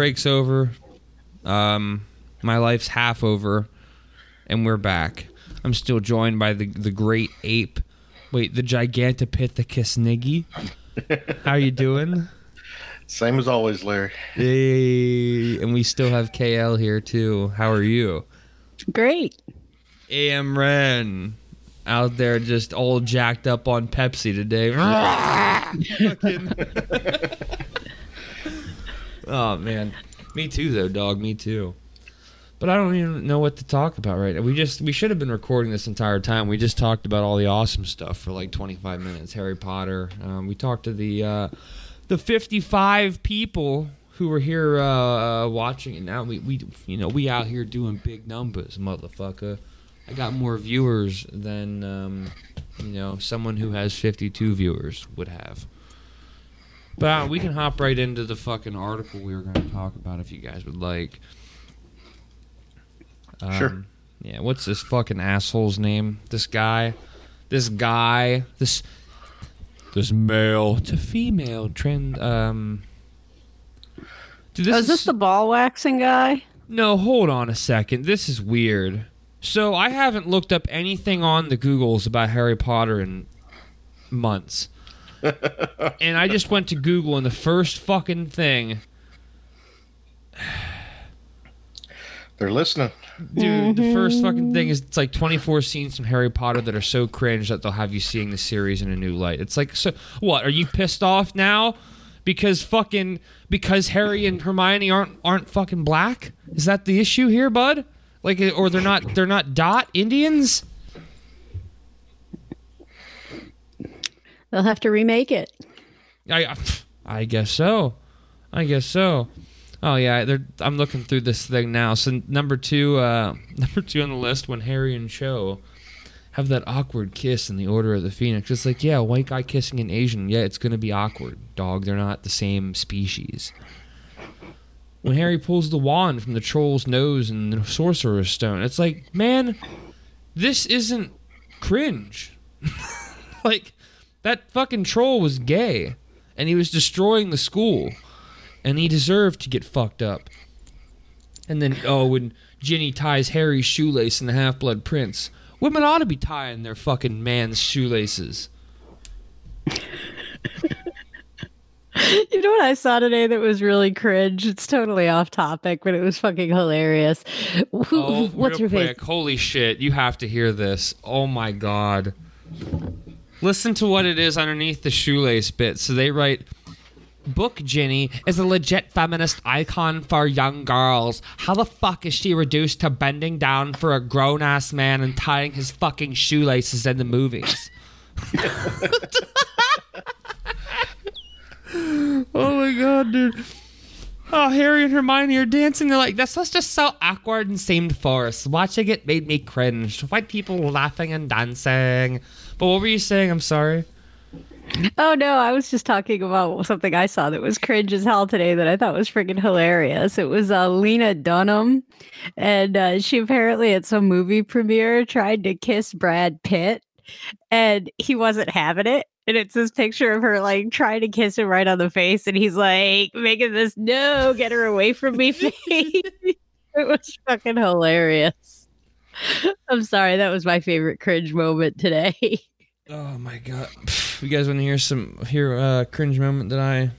[SPEAKER 3] Break's over. Um My life's half over, and we're back. I'm still joined by the the great ape. Wait, the Gigantopithecus niggy. How are you doing?
[SPEAKER 4] Same as always, Larry.
[SPEAKER 3] Hey, and we still have KL here too. How are you?
[SPEAKER 5] Great.
[SPEAKER 3] AM Ren out there just all jacked up on Pepsi today. *laughs* *laughs* Oh man, me too though, dog. Me too. But I don't even know what to talk about right now. We just we should have been recording this entire time. We just talked about all the awesome stuff for like 25 minutes. Harry Potter. Um, we talked to the uh, the 55 people who were here uh, uh, watching and Now we we you know we out here doing big numbers, motherfucker. I got more viewers than um, you know someone who has 52 viewers would have. But uh, we can hop right into the fucking article we were going to talk about if you guys would like. Um,
[SPEAKER 4] Sure.
[SPEAKER 3] Yeah, what's this fucking asshole's name? This guy, this guy, this this male to female trend. Um, dude,
[SPEAKER 5] Oh, is this the ball waxing guy?
[SPEAKER 3] no, hold on a second. This is weird. So I haven't looked up anything on the Googles about Harry Potter in months. And I just went to Google and the first fucking thing,
[SPEAKER 4] They're listening.
[SPEAKER 3] dude, the mm-hmm. first fucking thing is it's like 24 scenes from Harry Potter that are so cringe that they'll have you seeing the series in a new light. It's like so what, are you pissed off now because fucking because Harry and Hermione aren't aren't fucking black? Is that the issue here, bud? Like or they're not they're not dot Indians?
[SPEAKER 5] They'll have to remake it.
[SPEAKER 3] I I- guess so. I guess so. Oh yeah, I'm looking through this thing now. So number two, uh, *laughs* number two on the list when Harry and Cho have that awkward kiss in the Order of the Phoenix. It's like, yeah, white guy kissing an Asian. Yeah, it's gonna be awkward, dog. They're not the same species. When Harry pulls the wand from the troll's nose and the sorcerer's stone, it's like, man, this isn't cringe. *laughs* like that fucking troll was gay and he was destroying the school and he deserved to get fucked up. And then oh when Ginny ties Harry's shoelace in the Half-Blood Prince, women ought to be tying their fucking man's shoelaces. *laughs*
[SPEAKER 5] You know what I saw today that was really cringe? It's totally off topic, but it was fucking hilarious. Who,
[SPEAKER 3] Oh,
[SPEAKER 5] what's your face?
[SPEAKER 3] Holy shit, you have to hear this. Oh my god. Listen to what it is underneath the shoelace bit. So they write Book Ginny is a legit feminist icon for young girls. How the fuck is she reduced to bending down for a grown ass man and tying his fucking shoelaces in the movies? *laughs* oh my god, dude. Oh, Harry and Hermione are dancing. They're like, this was just so awkward and seemed forced. Watching it made me cringe. White people laughing and dancing. But what were you saying? I'm sorry.
[SPEAKER 5] Oh no, I was just talking about something I saw that was cringe as hell today that I thought was freaking hilarious. It was uh, Lena Dunham, and uh, she apparently at some movie premiere tried to kiss Brad Pitt, and he wasn't having it. And it's this picture of her like trying to kiss him right on the face, and he's like making this no, get her away from me *laughs* face. *laughs* it was fucking hilarious. I'm sorry, that was my favorite cringe moment today. *laughs*
[SPEAKER 3] Oh my god. You guys want to hear some hear a cringe moment that I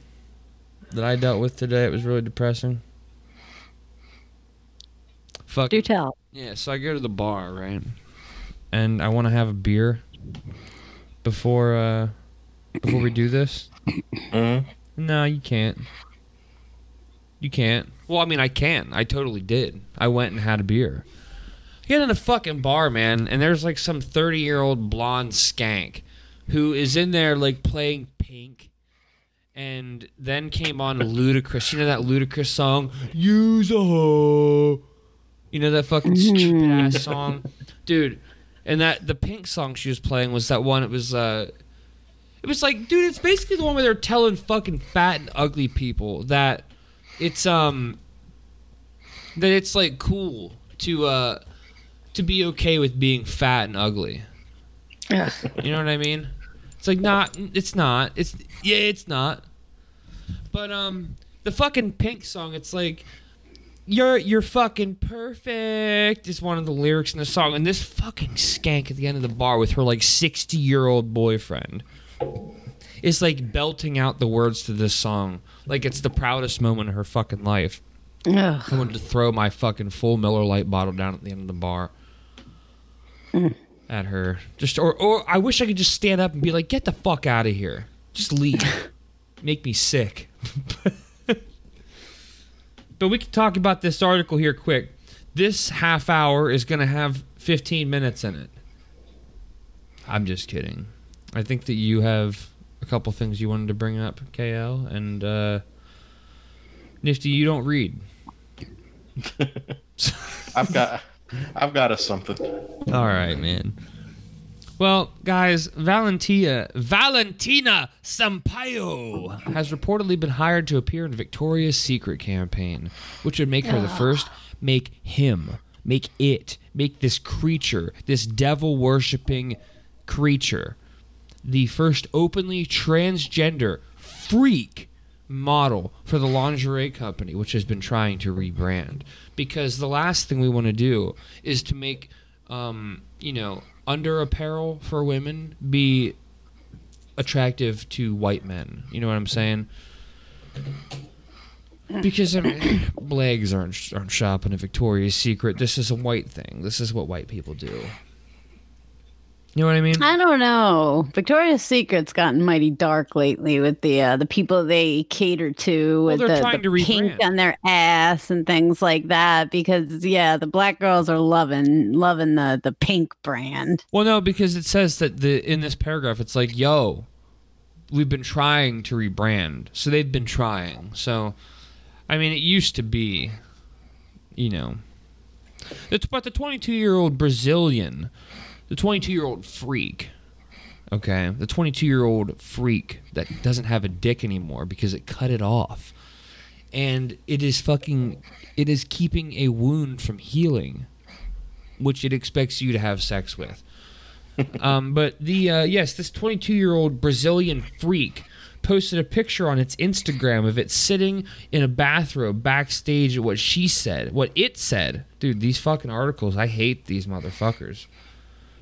[SPEAKER 3] that I dealt with today? It was really depressing. Fuck.
[SPEAKER 5] Do tell.
[SPEAKER 3] Yeah, so I go to the bar, right? And I want to have a beer before uh before we do this.
[SPEAKER 4] Mhm.
[SPEAKER 3] No, you can't. You can't. Well, I mean, I can. I totally did. I went and had a beer. I get in a fucking bar, man, and there's like some 30 year old blonde skank who is in there like playing Pink, and then came on Ludacris. You know that Ludacris song, "Use a hoe." You know that fucking stupid ass song, dude. And that the Pink song she was playing was that one. It was uh, it was like, dude, it's basically the one where they're telling fucking fat and ugly people that it's um that it's like cool to uh to be okay with being fat and ugly. You know what I mean? It's like not it's not. It's yeah, it's not. But um the fucking pink song, it's like you're you're fucking perfect is one of the lyrics in the song and this fucking skank at the end of the bar with her like 60 year old boyfriend is like belting out the words to this song like it's the proudest moment of her fucking life
[SPEAKER 5] Ugh.
[SPEAKER 3] i wanted to throw my fucking full Miller Lite bottle down at the end of the bar at her just or or i wish i could just stand up and be like get the fuck out of here just leave *laughs* make me sick *laughs* but we can talk about this article here quick. This half hour is going to have 15 minutes in it. I'm just kidding. I think that you have a couple things you wanted to bring up, KL, and uh, Nifty, you don't read. *laughs*
[SPEAKER 4] I've got *laughs* I've got us something.
[SPEAKER 3] All right, man. Well, guys, Valentina Valentina Sampaio has reportedly been hired to appear in Victoria's Secret campaign, which would make her the ah. first, make him, make it, make this creature, this devil worshipping creature, the first openly transgender freak model for the lingerie company, which has been trying to rebrand. Because the last thing we want to do is to make, um, you know, under apparel for women be attractive to white men. You know what I'm saying? Because I mean, *coughs* legs aren't aren't shopping at Victoria's Secret. This is a white thing. This is what white people do. You know what I mean?
[SPEAKER 5] I don't know. Victoria's Secret's gotten mighty dark lately with the uh, the people they cater to with
[SPEAKER 3] they're
[SPEAKER 5] the,
[SPEAKER 3] trying
[SPEAKER 5] the
[SPEAKER 3] to
[SPEAKER 5] pink
[SPEAKER 3] rebrand.
[SPEAKER 5] on their ass and things like that. Because yeah, the black girls are loving loving the the pink brand.
[SPEAKER 3] Well, no, because it says that the in this paragraph, it's like, "Yo, we've been trying to rebrand." So they've been trying. So, I mean, it used to be, you know, it's but the 22 year old Brazilian, the 22 year old freak. Okay, the 22 year old freak that doesn't have a dick anymore because it cut it off, and it is fucking, it is keeping a wound from healing, which it expects you to have sex with *laughs* um, but the uh, yes, this 22 year old Brazilian freak posted a picture on its Instagram of it sitting in a bathrobe backstage at what she said, what it said. Dude, these fucking articles, I hate these motherfuckers.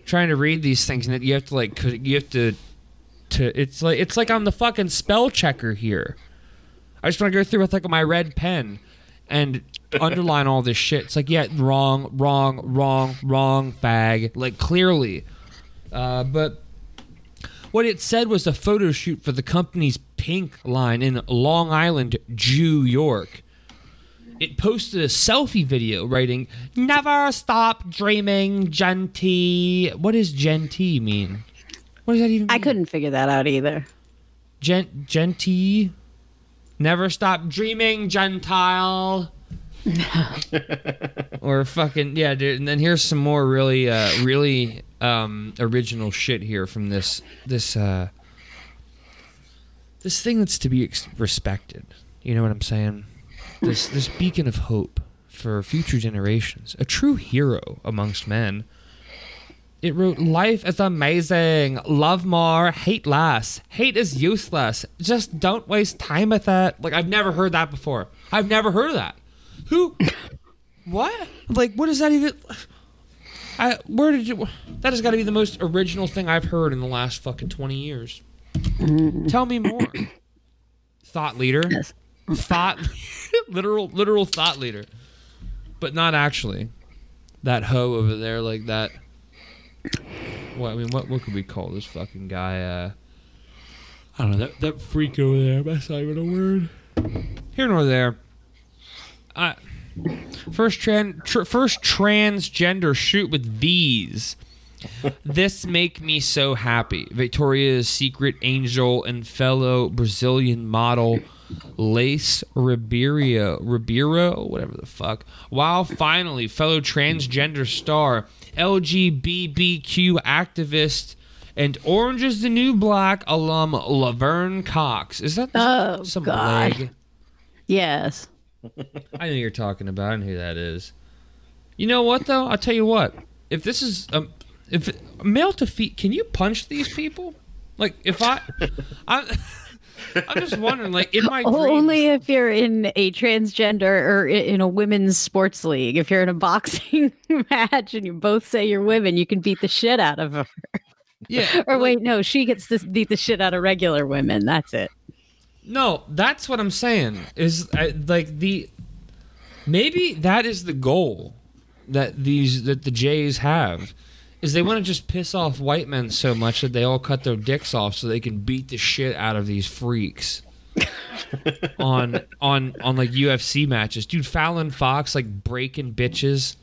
[SPEAKER 3] Trying to read these things and that you have to like, you have to, to. It's like it's like I'm the fucking spell checker here. I just want to go through with like my red pen and *laughs* underline all this shit. It's like, yeah, wrong, wrong, wrong, wrong, fag. Like clearly. Uh, but what it said was a photo shoot for the company's Pink line in Long Island, New York. It posted a selfie video writing, Never stop dreaming, Genty. What does Genty mean? What does that even mean?
[SPEAKER 5] I couldn't figure that out either.
[SPEAKER 3] Gent Genty. Never stop dreaming, Gentile. *laughs* or fucking yeah, dude. And then here's some more really, uh, really um, original shit here from this this uh, this thing that's to be ex- respected. You know what I'm saying? This this beacon of hope for future generations, a true hero amongst men. It wrote, Life is amazing. Love more, hate less. Hate is useless. Just don't waste time with it. Like, I've never heard that before. I've never heard of that. Who? *laughs* what? Like, what is that even? I, where did you. That has got to be the most original thing I've heard in the last fucking 20 years. Mm-hmm. Tell me more. *coughs* Thought leader.
[SPEAKER 5] Yes.
[SPEAKER 3] Thought. Literal, literal thought leader. But not actually. That hoe over there, like that. What I mean, what what could we call this fucking guy? Uh, I don't know that that freak over there. That's not even a word. Here nor there. I first tran tr- first transgender shoot with these. *laughs* this make me so happy. Victoria's Secret angel and fellow Brazilian model Lace Ribeiro, Ribeiro, whatever the fuck. Wow, finally, fellow transgender star, LGBTQ activist, and Orange is the New Black alum Laverne Cox. Is that
[SPEAKER 5] Oh,
[SPEAKER 3] some
[SPEAKER 5] God.
[SPEAKER 3] leg?
[SPEAKER 5] Yes.
[SPEAKER 3] I know you're talking about and who that is. You know what though? I'll tell you what. If this is um, if male to feet, can you punch these people? Like if I, I I'm just wondering, like in my *laughs*
[SPEAKER 5] Only if you're in a transgender or in a women's sports league. If you're in a boxing *laughs* match and you both say you're women, you can beat the shit out of her.
[SPEAKER 3] yeah. *laughs*
[SPEAKER 5] Or
[SPEAKER 3] like-
[SPEAKER 5] wait, no, she gets to beat the shit out of regular women. That's it.
[SPEAKER 3] No, that's what I'm saying. Is uh, like the maybe that is the goal that these that the Jays have is they want to just piss off white men so much that they all cut their dicks off so they can beat the shit out of these freaks *laughs* on on on like UFC matches. Dude, Fallon Fox like breaking bitches.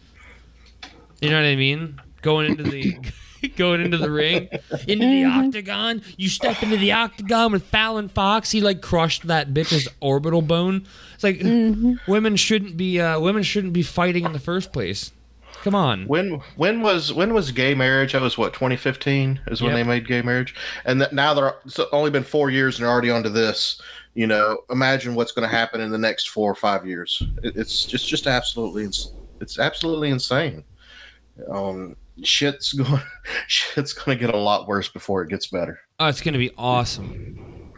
[SPEAKER 3] You know what I mean? Going into the *laughs* going into the ring, into the octagon. You step into the octagon with Fallon Fox. He like crushed that bitch's orbital bone. It's like women shouldn't be uh, women shouldn't be fighting in the first place. Come on.
[SPEAKER 4] When when was when was gay marriage? That was what 2015 is when
[SPEAKER 3] Yep.
[SPEAKER 4] they made gay marriage, and that now they're it's only been four years and they're already onto this. You know, imagine what's going to happen in the next four or five years. It, it's just just absolutely ins- it's absolutely insane. Um, shit's *laughs* going shit's going to get a lot worse before it gets better.
[SPEAKER 3] Oh, it's gonna be awesome.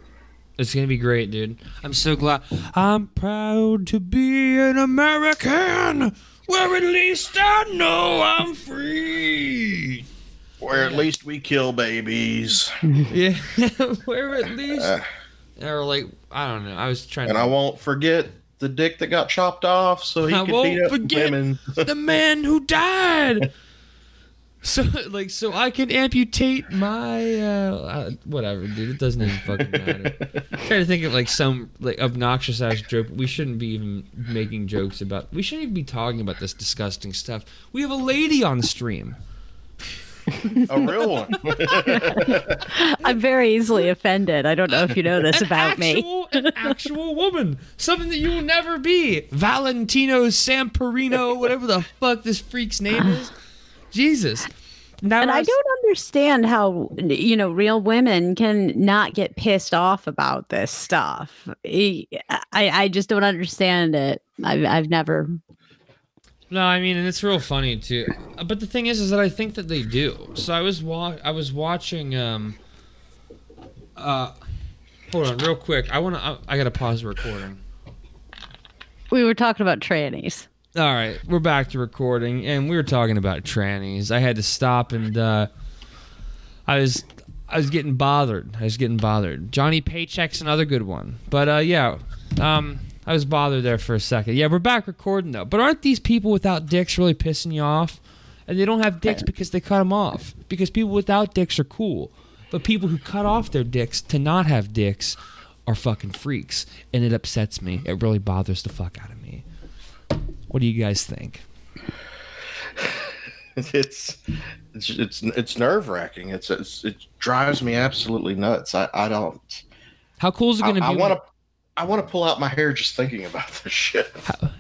[SPEAKER 3] It's gonna be great, dude. I'm so glad. I'm proud to be an American, where at least I know I'm free.
[SPEAKER 4] Where at least we kill babies, *laughs*
[SPEAKER 3] Yeah, *laughs* where at least,
[SPEAKER 4] Uh.
[SPEAKER 3] or like I don't know. I was trying
[SPEAKER 4] and
[SPEAKER 3] to.
[SPEAKER 4] I won't forget the dick that got chopped off so he
[SPEAKER 3] I
[SPEAKER 4] could
[SPEAKER 3] won't
[SPEAKER 4] beat up
[SPEAKER 3] forget
[SPEAKER 4] women. *laughs*
[SPEAKER 3] the man who died. So *laughs* like so I can amputate my uh, uh whatever dude it doesn't even fucking matter. I'm trying to think of like some like obnoxious ass joke. We shouldn't be even making jokes about. We shouldn't even be talking about this disgusting stuff. We have a lady on stream. *laughs*
[SPEAKER 4] a real one. *laughs*
[SPEAKER 5] I'm very easily offended. I don't know if you know this
[SPEAKER 3] An
[SPEAKER 5] about me.
[SPEAKER 3] actual, an actual woman. Something that you will never be. Valentino Samperino, whatever the fuck this freak's name is. Jesus. Now
[SPEAKER 5] And I
[SPEAKER 3] was-
[SPEAKER 5] don't understand how you know real women can not get pissed off about this stuff. I I just don't understand it. I've I've never.
[SPEAKER 3] No, I mean, and it's real funny too. Uh, But the thing is, is that I think that they do. So I was wa- I was watching. Um. Uh, hold on, real quick. I wanna. I, I gotta pause the recording.
[SPEAKER 5] We were talking about trannies.
[SPEAKER 3] All right, we're back to recording, and we were talking about trannies. I had to stop, and uh, I was, I was getting bothered. I was getting bothered. Johnny Paycheck's another good one, but uh, yeah, um, I was bothered there for a second. Yeah, we're back recording though. But aren't these people without dicks really pissing you off? And they don't have dicks because they cut them off. Because people without dicks are cool, but people who cut off their dicks to not have dicks are fucking freaks, and it upsets me. It really bothers the fuck out of me. What do you guys think? *laughs*
[SPEAKER 4] it's it's it's it's nerve wracking. It's, it's it drives me absolutely nuts. I I don't.
[SPEAKER 3] How cool is it going to be?
[SPEAKER 4] I want to. I want to pull out my hair just thinking about this shit.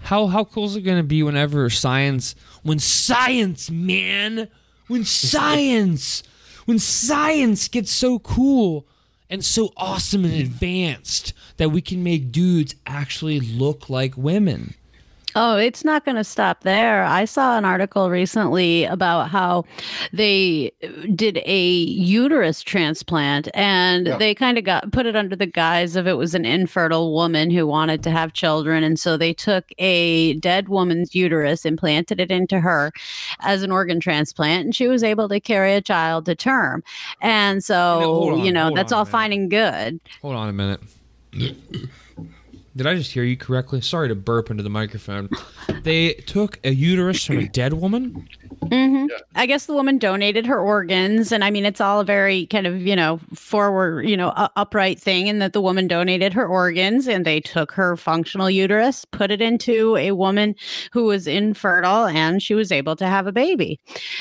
[SPEAKER 3] how how cool is it going to be whenever science, when science, man, when science, when science gets so cool and so awesome and advanced that we can make dudes actually look like women.
[SPEAKER 5] Oh, it's not going to stop there. I saw an article recently about how they uh, did a uterus transplant and
[SPEAKER 4] Yeah.
[SPEAKER 5] they kind of got put it under the guise of it was an infertile woman who wanted to have children and so they took a dead woman's uterus implanted it into her as an organ transplant and she was able to carry a child to term. And so,
[SPEAKER 3] hold on,
[SPEAKER 5] you know, that's
[SPEAKER 3] on
[SPEAKER 5] all
[SPEAKER 3] minute.
[SPEAKER 5] fine and good.
[SPEAKER 3] Hold on a minute. *laughs* Did I just hear you correctly? Sorry to burp into the microphone. They took a uterus from a dead woman.
[SPEAKER 5] Hmm I guess the woman donated her organs, and I mean, it's all a very kind of you know forward, you know, u- upright thing, in that the woman donated her organs, and they took her functional uterus, put it into a woman who was infertile, and she was able to have a baby.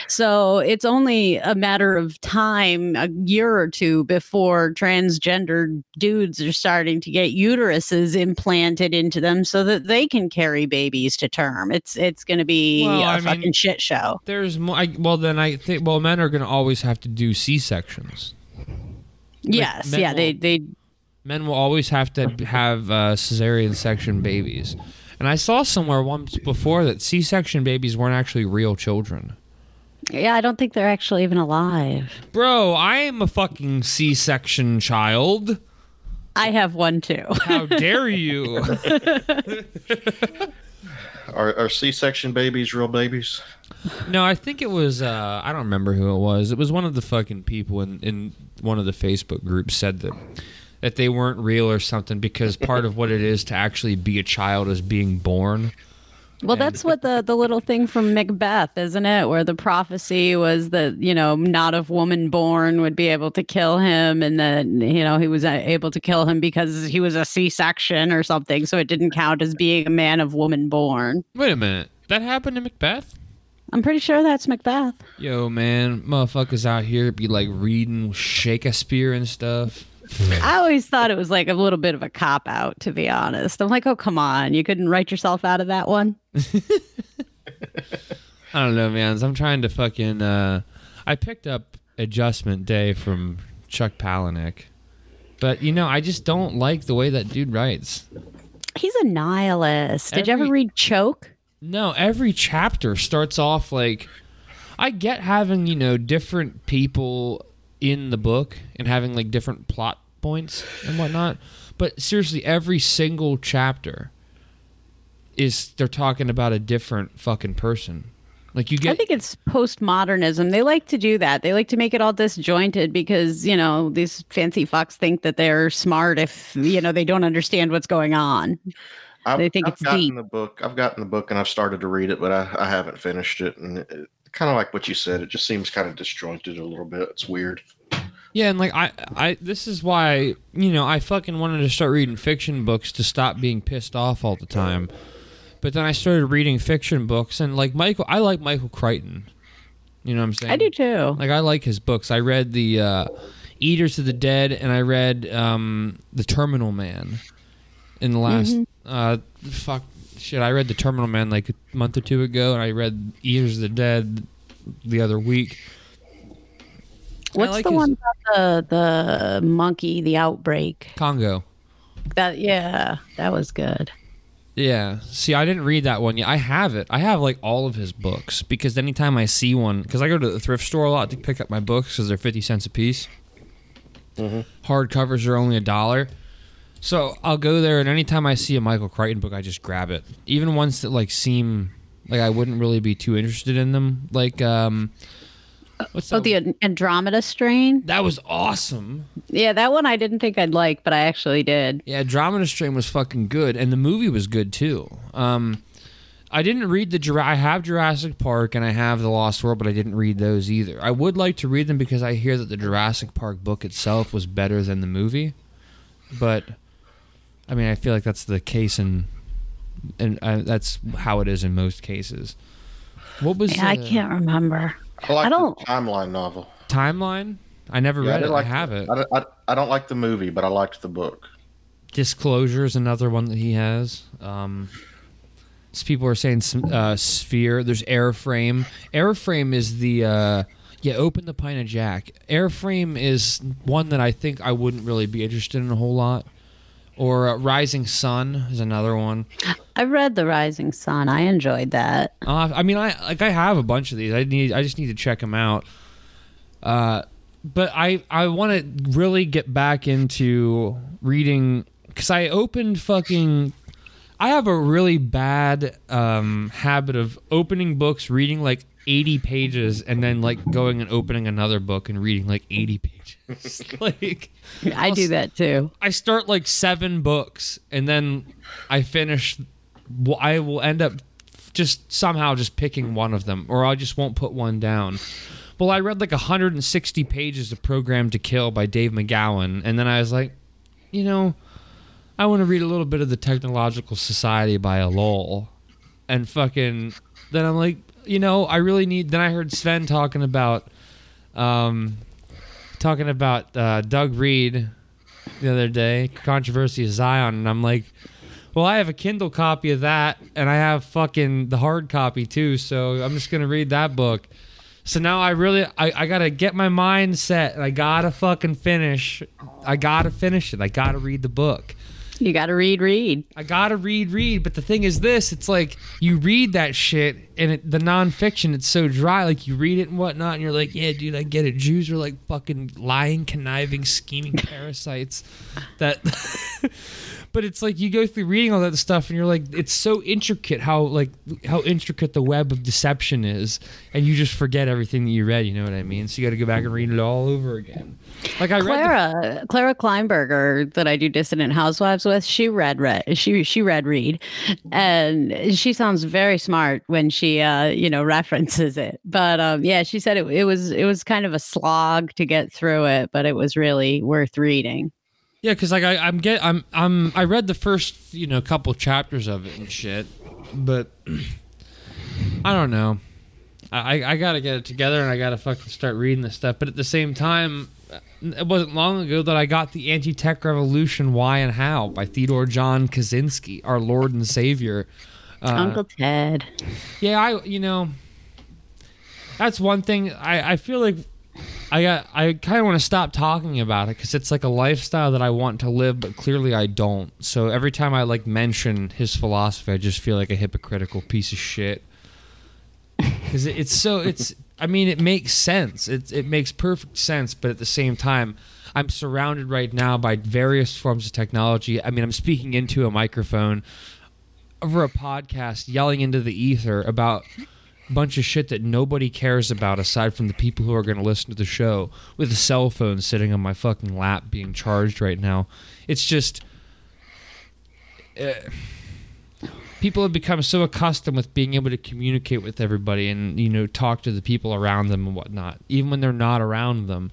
[SPEAKER 5] So it's only a matter of time, a year or two, before transgender dudes are starting to get uteruses implanted into them, so that they can carry babies to term. It's it's going to be
[SPEAKER 3] Well,
[SPEAKER 5] a
[SPEAKER 3] I mean-
[SPEAKER 5] fucking shit show.
[SPEAKER 3] There's more. I, well, then I think. Well, men are going to always have to do C sections.
[SPEAKER 5] Yes,
[SPEAKER 3] men
[SPEAKER 5] yeah, they they
[SPEAKER 3] Men will always have to have uh, cesarean section babies. And I saw somewhere once before that C section babies weren't actually real children.
[SPEAKER 5] yeah, I don't think they're actually even alive.
[SPEAKER 3] Bro, I am a fucking C section child.
[SPEAKER 5] I have one too.
[SPEAKER 3] How dare *laughs* you?
[SPEAKER 4] Are, are C-section babies real babies?
[SPEAKER 3] No, I think it was. Uh, I don't remember who it was. It was one of the fucking people in, in one of the Facebook groups said that that they weren't real or something because part of what it is to actually be a child is being born.
[SPEAKER 5] Well, that's what the the little thing from Macbeth, isn't it? Where the prophecy was that you know not of woman born would be able to kill him, and that you know he was uh, able to kill him because he was a C section or something, so it didn't count as being a man of woman born.
[SPEAKER 3] Wait a minute, that happened to Macbeth?
[SPEAKER 5] I'm pretty sure that's Macbeth.
[SPEAKER 3] Yo, man, motherfuckers out here be like reading Shakespeare and stuff.
[SPEAKER 5] I always thought it was like a little bit of a cop out, to be honest. I'm like, oh come on, you couldn't write yourself out of that one. *laughs*
[SPEAKER 3] I don't know, man. I'm trying to fucking. Uh, I picked up Adjustment Day from Chuck Palahniuk, but you know, I just don't like the way that dude writes.
[SPEAKER 5] He's a nihilist. Did you ever read Choke?
[SPEAKER 3] No, every chapter starts off like I get having, you know, different people in the book and having like different plot points and whatnot. But seriously, every single chapter is they're talking about a different fucking person. Like you get I
[SPEAKER 5] think it's postmodernism. They like to do that. They like to make it all disjointed because, you know, these fancy fucks think that they're smart if, you know, they don't understand what's going on.
[SPEAKER 4] I've,
[SPEAKER 5] They think
[SPEAKER 4] I've
[SPEAKER 5] it's deep.
[SPEAKER 4] the book. I've gotten the book and I've started to read it, but I, I haven't finished it. And it, kind of like what you said, it just seems kind of disjointed a little bit. It's weird.
[SPEAKER 3] Yeah, and like I, I, this is why you know I fucking wanted to start reading fiction books to stop being pissed off all the time. But then I started reading fiction books, and like Michael, I like Michael Crichton. You know what I'm saying?
[SPEAKER 5] I do too.
[SPEAKER 3] Like I like his books. I read the uh, Eaters of the Dead, and I read um, the Terminal Man. In the last, uh, fuck, shit, I read the Terminal Man like a month or two ago, and I read Eaters of the Dead the other week.
[SPEAKER 5] What's
[SPEAKER 3] like
[SPEAKER 5] the
[SPEAKER 3] his-
[SPEAKER 5] one about the the monkey, the outbreak?
[SPEAKER 3] Congo.
[SPEAKER 5] That yeah, that was good.
[SPEAKER 3] Yeah. See, I didn't read that one yet. I have it. I have like all of his books because anytime I see one, because I go to the thrift store a lot to pick up my books because they're fifty cents a piece. Hard covers are only a dollar, so I'll go there and anytime I see a Michael Crichton book, I just grab it. Even ones that like seem like I wouldn't really be too interested in them. Like, um, what's
[SPEAKER 5] Oh,
[SPEAKER 3] that?
[SPEAKER 5] the Andromeda strain.
[SPEAKER 3] that was awesome.
[SPEAKER 5] Yeah, that one I didn't think I'd like, but I actually did.
[SPEAKER 3] Yeah, Andromeda Strain was fucking good, and the movie was good too. Um, I didn't read the I have Jurassic Park and I have The Lost World, but I didn't read those either. I would like to read them because I hear that the Jurassic Park book itself was better than the movie. But I mean, I feel like that's the case in, and uh, that's how it is in most cases. What was
[SPEAKER 5] Yeah, I
[SPEAKER 3] uh,
[SPEAKER 5] can't remember.
[SPEAKER 4] I like
[SPEAKER 5] I don't-
[SPEAKER 4] the timeline novel.
[SPEAKER 3] timeline? I never
[SPEAKER 4] Yeah,
[SPEAKER 3] read
[SPEAKER 4] didn't
[SPEAKER 3] it.
[SPEAKER 4] like
[SPEAKER 3] I have
[SPEAKER 4] the-
[SPEAKER 3] it.
[SPEAKER 4] I, don't- I, I don't like the movie, but I liked the book.
[SPEAKER 3] Disclosure is another one that he has. Um, s- people are saying uh, Sphere. There's Airframe. Airframe is the uh, yeah. Open the pint of Jack. Airframe is one that I think I wouldn't really be interested in a whole lot. Or uh, Rising Sun is another one.
[SPEAKER 5] I read The Rising Sun. I enjoyed that.
[SPEAKER 3] Uh, I mean, I like I have a bunch of these. I need I just need to check them out. Uh, but I I want to really get back into reading because I opened fucking. I have a really bad um, habit of opening books, reading like 80 pages, and then like going and opening another book and reading like 80 *laughs* pages. *laughs* like
[SPEAKER 5] I do that too.
[SPEAKER 3] I start like seven books and then I finish. I will end up just somehow just picking one of them, or I just won't put one down. Well, I read like 160 pages of Programmed to Kill by Dave McGowan, and then I was like, you know, I want to read a little bit of the Technological Society by Ellul, and fucking. Then I'm like, you know, I really need. Then I heard Sven talking about, um, talking about uh, Doug Reed the other day, Controversy of Zion, and I'm like, well, I have a Kindle copy of that, and I have fucking the hard copy too, so I'm just gonna read that book. So now I really, I, I gotta get my mind set, and I gotta fucking finish. I gotta finish it. I gotta read the book.
[SPEAKER 5] You got to read, read.
[SPEAKER 3] I gotta read, read. But the thing is, this it's like you read that shit, and it, the nonfiction it's so dry. Like you read it and whatnot, and you're like, yeah, dude, I get it. Jews are like fucking lying, conniving, scheming parasites. That. *laughs* but it's like you go through reading all that stuff, and you're like, it's so intricate how like how intricate the web of deception is, and you just forget everything that you read. You know what I mean? So you got to go back and read it all over again. Like I read. the-
[SPEAKER 5] Clara Clara Kleinberger that I do Dissident Housewives with, she read read she she read read, and she sounds very smart when she uh you know *laughs* references it. But um yeah, she said it it was it was kind of a slog to get through it, but it was really worth reading.
[SPEAKER 3] Yeah, because like I, I'm get I'm I'm I read the first you know couple chapters of it and shit, but *clears throat* I don't know. I I gotta get it together and I gotta fucking start reading this stuff. But at the same time, it wasn't long ago that I got the Anti-Tech Revolution: Why and How by Theodore John Kaczynski, our Lord and Savior. Uh,
[SPEAKER 5] Uncle Ted.
[SPEAKER 3] yeah, I you know that's one thing I I feel like I got I kind of want to stop talking about it cuz it's like a lifestyle that I want to live but clearly I don't. So every time I like mention his philosophy I just feel like a hypocritical piece of shit. Cuz it, it's so it's I mean it makes sense. It it makes perfect sense but at the same time I'm surrounded right now by various forms of technology. I mean I'm speaking into a microphone over a podcast yelling into the ether about bunch of shit that nobody cares about aside from the people who are going to listen to the show with a cell phone sitting on my fucking lap being charged right now. It's just uh, people have become so accustomed with being able to communicate with everybody and you know talk to the people around them and whatnot, even when they're not around them.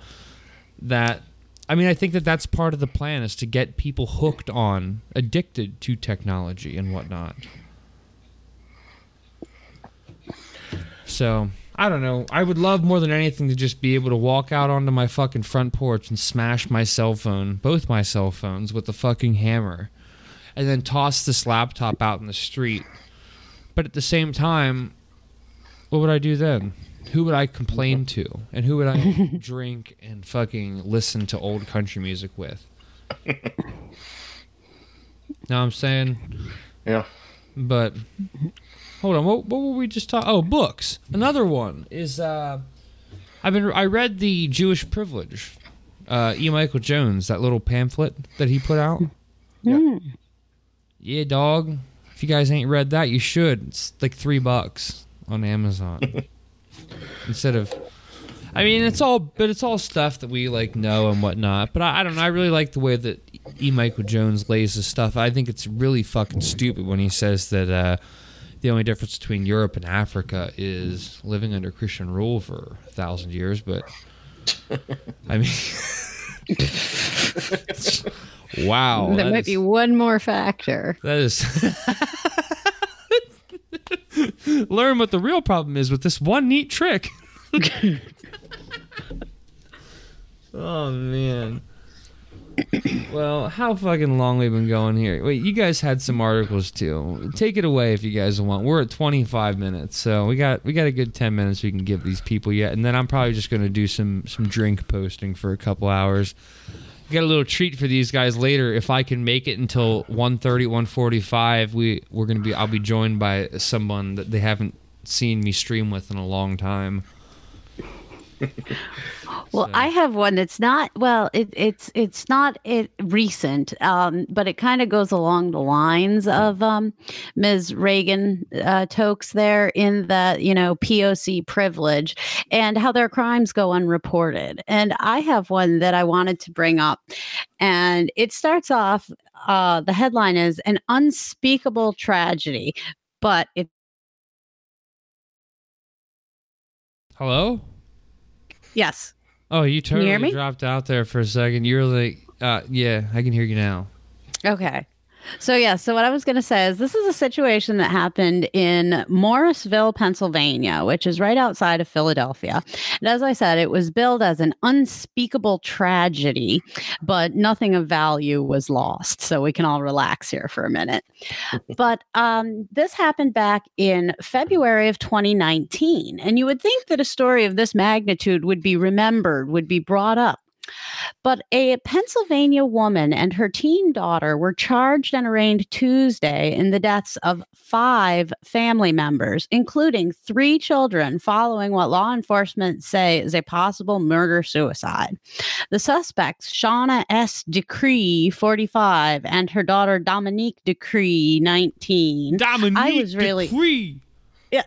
[SPEAKER 3] That I mean, I think that that's part of the plan is to get people hooked on, addicted to technology and whatnot. So I don't know. I would love more than anything to just be able to walk out onto my fucking front porch and smash my cell phone, both my cell phones, with a fucking hammer, and then toss this laptop out in the street. But at the same time, what would I do then? Who would I complain to? And who would I *laughs* drink and fucking listen to old country music with? *laughs* know what I'm saying?
[SPEAKER 4] Yeah.
[SPEAKER 3] But hold on, what, what were we just talking? Oh, books. Another one is uh, I've been I read the Jewish Privilege, uh, E. Michael Jones, that little pamphlet that he put out.
[SPEAKER 4] Yeah.
[SPEAKER 3] Yeah, dog. If you guys ain't read that, you should. It's like three bucks on Amazon *laughs* instead of. I mean, it's all, but it's all stuff that we like know and whatnot. But I, I don't know. I really like the way that E. Michael Jones lays his stuff. I think it's really fucking stupid when he says that uh, the only difference between Europe and Africa is living under Christian rule for a thousand years. But *laughs* I mean, wow,
[SPEAKER 5] there might
[SPEAKER 3] is-
[SPEAKER 5] be one more factor.
[SPEAKER 3] that is. *laughs* Learn what the real problem is with this one neat trick. *laughs* oh man. Well, how fucking long we've been going here? Wait, you guys had some articles too. Take it away if you guys want. We're at 25 minutes, so we got we got a good 10 minutes we can give these people yet, and then I'm probably just gonna do some some drink posting for a couple hours. Got a little treat for these guys later. If I can make it until 1:30, 1:45, we we're gonna be. I'll be joined by someone that they haven't seen me stream with in a long time. *laughs*
[SPEAKER 5] Well,
[SPEAKER 3] So-
[SPEAKER 5] I have one that's not well. It, it's it's not it recent, um, but it kind of goes along the lines of um, Ms. Reagan uh, Tokes there in the you know POC privilege and how their crimes go unreported. And I have one that I wanted to bring up, and it starts off. Uh, the headline is an unspeakable tragedy, but it
[SPEAKER 3] Hello.
[SPEAKER 5] Yes.
[SPEAKER 3] Oh, you
[SPEAKER 5] you
[SPEAKER 3] totally
[SPEAKER 5] me?
[SPEAKER 3] dropped out there for a second. You're like, uh, yeah, I can hear you now.
[SPEAKER 5] Okay. So yeah, so what I was going to say is this is a situation that happened in Morrisville, Pennsylvania, which is right outside of Philadelphia. And as I said, it was billed as an unspeakable tragedy, but nothing of value was lost. So we can all relax here for a minute. *laughs* but um, this happened back in February of 2019, and you would think that a story of this magnitude would be remembered, would be brought up. But a Pennsylvania woman and her teen daughter were charged and arraigned Tuesday in the deaths of five family members, including three children, following what law enforcement say is a possible murder suicide. The suspects, Shauna S. Decree, 45, and her daughter Dominique Decree, 19.
[SPEAKER 3] Dominique I
[SPEAKER 5] was really-
[SPEAKER 3] decree.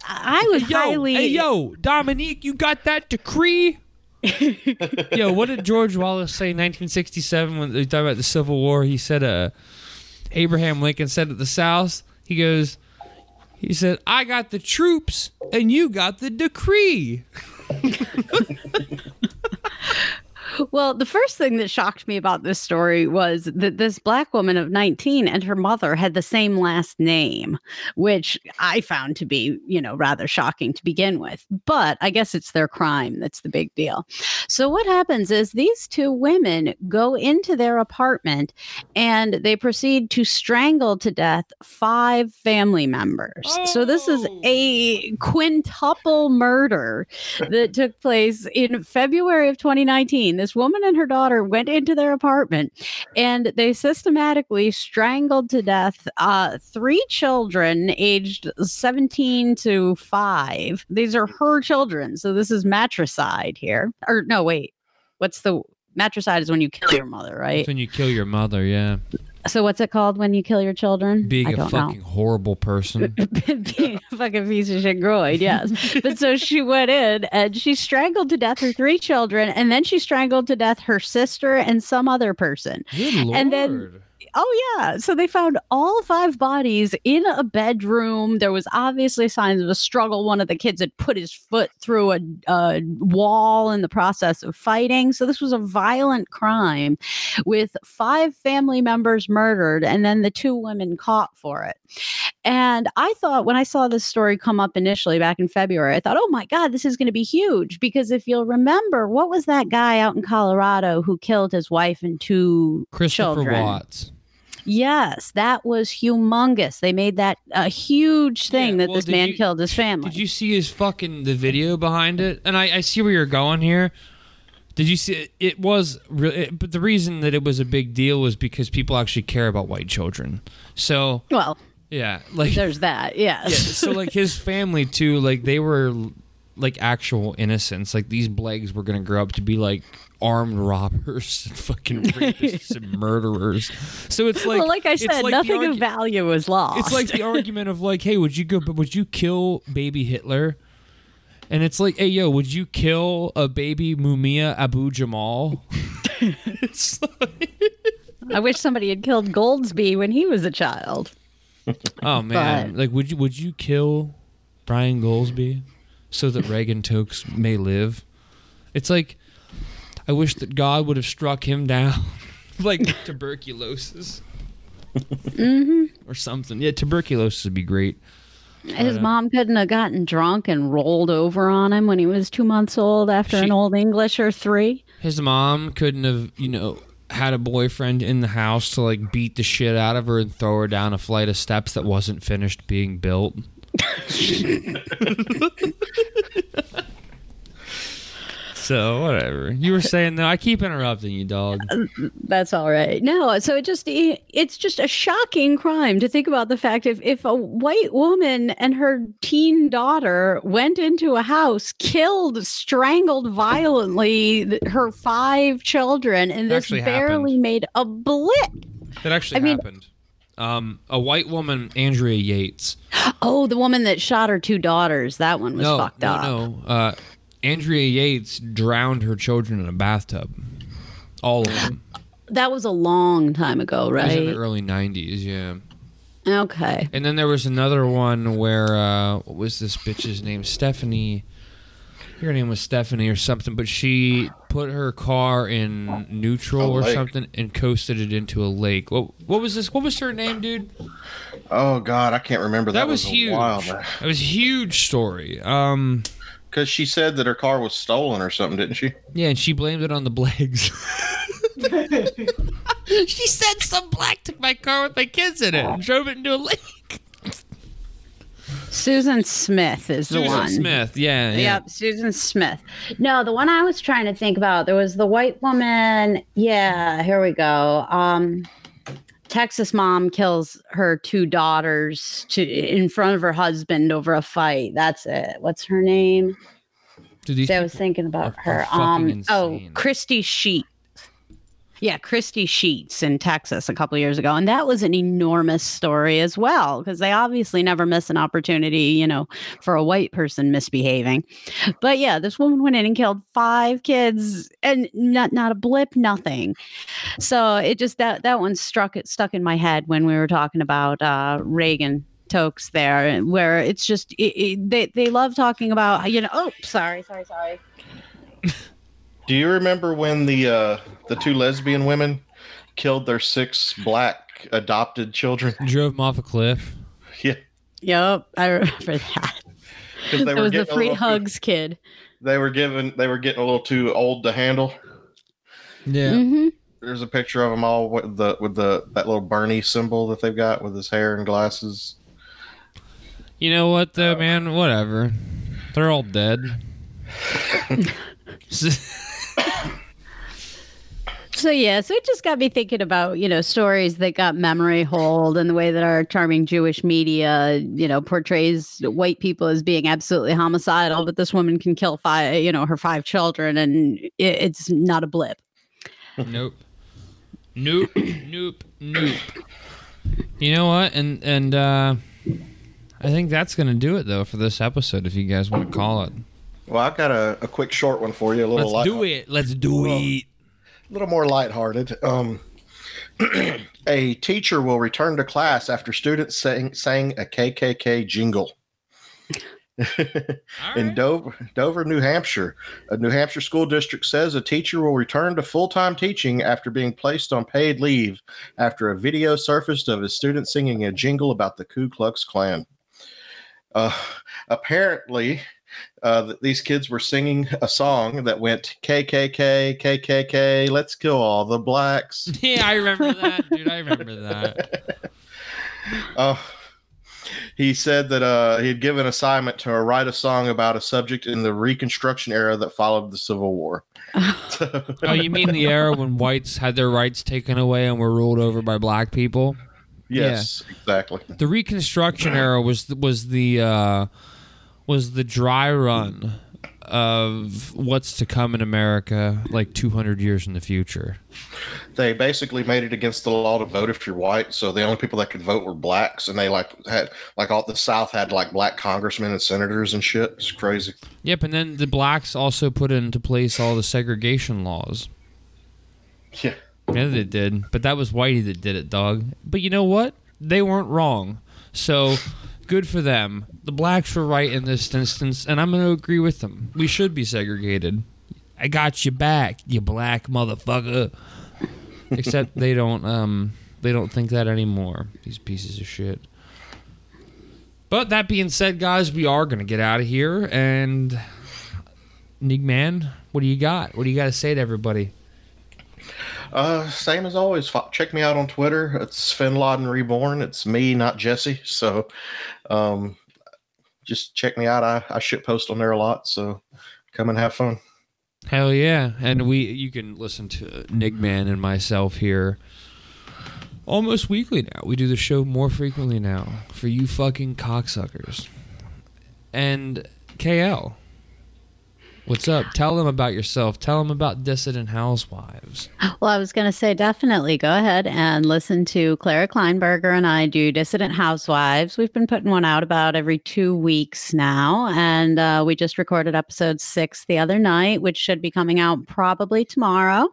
[SPEAKER 5] I was
[SPEAKER 3] Hey, yo,
[SPEAKER 5] highly.
[SPEAKER 3] hey yo, Dominique, you got that decree? Yo, what did George Wallace say in 1967 when they talked about the Civil War? He said, uh, Abraham Lincoln said at the South, he goes, he said, I got the troops and you got the decree. *laughs*
[SPEAKER 5] Well, the first thing that shocked me about this story was that this black woman of 19 and her mother had the same last name, which I found to be, you know, rather shocking to begin with. But I guess it's their crime that's the big deal. So what happens is these two women go into their apartment and they proceed to strangle to death five family members. So this is a oh. quintuple murder that took place in February of 2019. This woman and her daughter went into their apartment and they systematically strangled to death uh, three children aged 17 to 5. These are her children. So this is matricide here. Or no, wait. What's the matricide is when you kill your mother, right?
[SPEAKER 3] That's when you kill your mother, yeah.
[SPEAKER 5] So what's it called when you kill your children?
[SPEAKER 3] Being a fucking horrible person. *laughs*
[SPEAKER 5] being a fucking piece of shit groid, yes. but so she went in and she strangled to death her three children, and then she strangled to death her sister and some other person.
[SPEAKER 3] Good lord.
[SPEAKER 5] And then- Oh yeah. So they found all five bodies in a bedroom. There was obviously signs of a struggle. One of the kids had put his foot through a, a wall in the process of fighting. So this was a violent crime with five family members murdered and then the two women caught for it. And I thought when I saw this story come up initially back in February, I thought, oh my God, this is going to be huge. Because if you'll remember, what was that guy out in Colorado who killed his wife and two
[SPEAKER 3] Christopher
[SPEAKER 5] children?
[SPEAKER 3] Watts.
[SPEAKER 5] Yes, that was humongous. They made that a huge thing
[SPEAKER 3] Yeah,
[SPEAKER 5] that
[SPEAKER 3] well,
[SPEAKER 5] this man
[SPEAKER 3] you-
[SPEAKER 5] killed his family.
[SPEAKER 3] Did you see his fucking the video behind it? And I, I see where you're going here. Did you see it? It was, re- it, but the reason that it was a big deal was because people actually care about white children. So
[SPEAKER 5] well,
[SPEAKER 3] yeah, like
[SPEAKER 5] there's that. Yes.
[SPEAKER 3] yeah, so like his *laughs* family too, like they were like actual innocence. Like these Blakes were gonna grow up to be like armed robbers *laughs* and fucking rapists and *laughs* murderers. So it's like,
[SPEAKER 5] well, like I said,
[SPEAKER 3] like
[SPEAKER 5] nothing
[SPEAKER 3] argu-
[SPEAKER 5] of value was lost.
[SPEAKER 3] it's like the *laughs* argument of like, hey, would you go? But would you kill baby Hitler? And it's like, hey, yo, would you kill a baby Mumia Abu Jamal? like,
[SPEAKER 5] I wish somebody had killed Golsby when he was a child.
[SPEAKER 3] oh man,
[SPEAKER 5] But-
[SPEAKER 3] like, would you would you kill Brian Golsby so that Reagan Tokes may live? It's like, I wish that God would have struck him down, *laughs* like *laughs* tuberculosis. Or something. Yeah, tuberculosis would be great.
[SPEAKER 5] His
[SPEAKER 3] uh,
[SPEAKER 5] mom couldn't have gotten drunk and rolled over on him when he was two months old after
[SPEAKER 3] She-
[SPEAKER 5] an old English or three.
[SPEAKER 3] his mom couldn't have, you know, had a boyfriend in the house to like beat the shit out of her and throw her down a flight of steps that wasn't finished being built. So whatever. You were saying though, I keep interrupting you, dog.
[SPEAKER 5] Uh, that's all right. No, so it just it's just a shocking crime to think about the fact if if a white woman and her teen daughter went into a house, killed, strangled violently her five children, and this barely
[SPEAKER 3] happened.
[SPEAKER 5] made a blip.
[SPEAKER 3] That actually
[SPEAKER 5] I mean-
[SPEAKER 3] happened. Um, a white woman, Andrea Yates.
[SPEAKER 5] Oh, the woman that shot her two daughters. That one was
[SPEAKER 3] no,
[SPEAKER 5] fucked
[SPEAKER 3] no,
[SPEAKER 5] up.
[SPEAKER 3] no. Uh, Andrea Yates drowned her children in a bathtub. All of them.
[SPEAKER 5] That was a long time ago,
[SPEAKER 3] It was in the
[SPEAKER 5] right?
[SPEAKER 3] early '90s. Yeah.
[SPEAKER 5] Okay.
[SPEAKER 3] And then there was another one where uh, what was this bitch's name? Stephanie. Her name was Stephanie or something, but she put her car in neutral
[SPEAKER 4] A
[SPEAKER 3] or
[SPEAKER 4] lake.
[SPEAKER 3] something and coasted it into a lake. What what was this? What was her name, dude?
[SPEAKER 4] Oh God, I can't remember.
[SPEAKER 3] That,
[SPEAKER 4] That,
[SPEAKER 3] was,
[SPEAKER 4] a
[SPEAKER 3] huge.
[SPEAKER 4] while
[SPEAKER 3] That was a huge story. Um,
[SPEAKER 4] Because she said that her car was stolen or something, didn't she?
[SPEAKER 3] yeah, and she blamed it on the Blakes. *laughs* *laughs* she said some black took my car with my kids in it and drove it into a lake.
[SPEAKER 5] Susan Smith is the one. Susan.
[SPEAKER 3] Smith. Yeah. yeah.
[SPEAKER 5] Yep, Susan Smith. No, the one I was trying to think about, there was the white woman. Yeah, here we go. Um, Texas mom kills her two daughters to in front of her husband over a fight. That's it. What's her name?
[SPEAKER 3] Dude,
[SPEAKER 5] I was thinking about her. Um, oh. Christy Sheet. Yeah, Christy Sheats in Texas a couple years ago, and that was an enormous story as well because they obviously never miss an opportunity, you know, for a white person misbehaving. But yeah, this woman went in and killed five kids, and not not a blip, nothing. So it just that that one struck it stuck in my head when we were talking about uh, Reagan Tokes there, where it's just it, it, they they love talking about you know. Oh, sorry, sorry, sorry.
[SPEAKER 4] Do you remember when the uh, the two lesbian women killed their six black adopted children? *laughs*
[SPEAKER 3] drove them off a cliff.
[SPEAKER 4] Yeah,
[SPEAKER 5] Yep, I remember that.
[SPEAKER 4] because they
[SPEAKER 5] It
[SPEAKER 4] were
[SPEAKER 5] was the free
[SPEAKER 4] little too-
[SPEAKER 5] hugs kid.
[SPEAKER 4] they were given they were getting a little too old to handle.
[SPEAKER 3] Yeah.
[SPEAKER 5] hmm
[SPEAKER 4] There's a picture of them all with the with the that little Bernie symbol that they've got with his hair and glasses.
[SPEAKER 3] You know what, though, man? Whatever. They're all dead. *laughs* *laughs*
[SPEAKER 5] So yeah, so it just got me thinking about you know stories that got memory hold and the way that our charming Jewish media you know portrays white people as being absolutely homicidal, but this woman can kill five you know her five children and it, it's not a blip.
[SPEAKER 3] nope. Nope. Nope. Nope. You know what? And and uh I think that's gonna do it though for this episode. If you guys want to call it,
[SPEAKER 4] Well, I've got a, a quick short one for you. A little
[SPEAKER 3] let's
[SPEAKER 4] light,
[SPEAKER 3] do it. Let's do
[SPEAKER 4] Well,
[SPEAKER 3] it.
[SPEAKER 4] A little more lighthearted. Um, *clears throat* a teacher will return to class after students sang, sang a KKK jingle. *laughs* In Dover, Dover, New Hampshire, a New Hampshire school district says a teacher will return to full time teaching after being placed on paid leave after a video surfaced of his student singing a jingle about the Ku Klux Klan. Uh, apparently, uh, these kids were singing a song that went KKK, KKK, let's kill all the blacks. *laughs*
[SPEAKER 3] Yeah, I remember that, dude. I remember that. *laughs*
[SPEAKER 4] Uh, he said that uh, he had given assignment to write a song about a subject in the Reconstruction era that followed the Civil War.
[SPEAKER 3] Oh, you mean the era when whites had their rights taken away and were ruled over by black people?
[SPEAKER 4] yes, exactly.
[SPEAKER 3] The Reconstruction era was was the uh, was the dry run of what's to come in America, like 200 years in the future.
[SPEAKER 4] They basically made it against the law to vote if you're white. So the only people that could vote were blacks, and they like had like all the South had like black congressmen and senators and shit. It's crazy.
[SPEAKER 3] Yep, and then the blacks also put into place all the segregation laws.
[SPEAKER 4] Yeah.
[SPEAKER 3] Yeah, they did. But that was Whitey that did it, dog. But you know what? They weren't wrong. So good for them. The blacks were right in this instance, and I'm going to agree with them. We should be segregated. I got you back, you black motherfucker. Except they don't um they don't think that anymore. These pieces of shit. But that being said, guys, we are gonna get out of here. And Nigman, what do you got? What do you got to say to everybody?
[SPEAKER 4] Uh, same as always. Check me out on Twitter. It's Sven Laden Reborn. It's me, not Jesse. So, um, just check me out. I, I shit post on there a lot. So, come and have fun.
[SPEAKER 3] Hell yeah. And we you can listen to Nigman and myself here almost weekly now. We do the show more frequently now for you fucking cocksuckers. And KL. What's up? Tell them about yourself. Tell them about Dissident Housewives.
[SPEAKER 5] Well, I was going to say definitely go ahead and listen to Clara Kleinberger and I do Dissident Housewives. We've been putting one out about every two weeks now. And uh, we just recorded episode six the other night, which should be coming out probably tomorrow.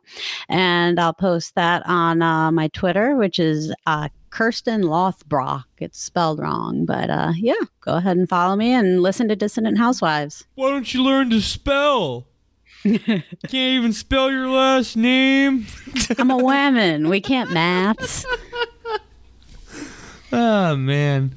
[SPEAKER 5] And I'll post that on uh, my Twitter, which is uh, Kirsten Lothbrock. It's spelled wrong. But uh, yeah, go ahead and follow me and listen to Dissident Housewives.
[SPEAKER 3] Why don't you learn to spell? *laughs* Can't even spell your last name.
[SPEAKER 5] I'm a *laughs* woman. We can't maths.
[SPEAKER 3] Oh man.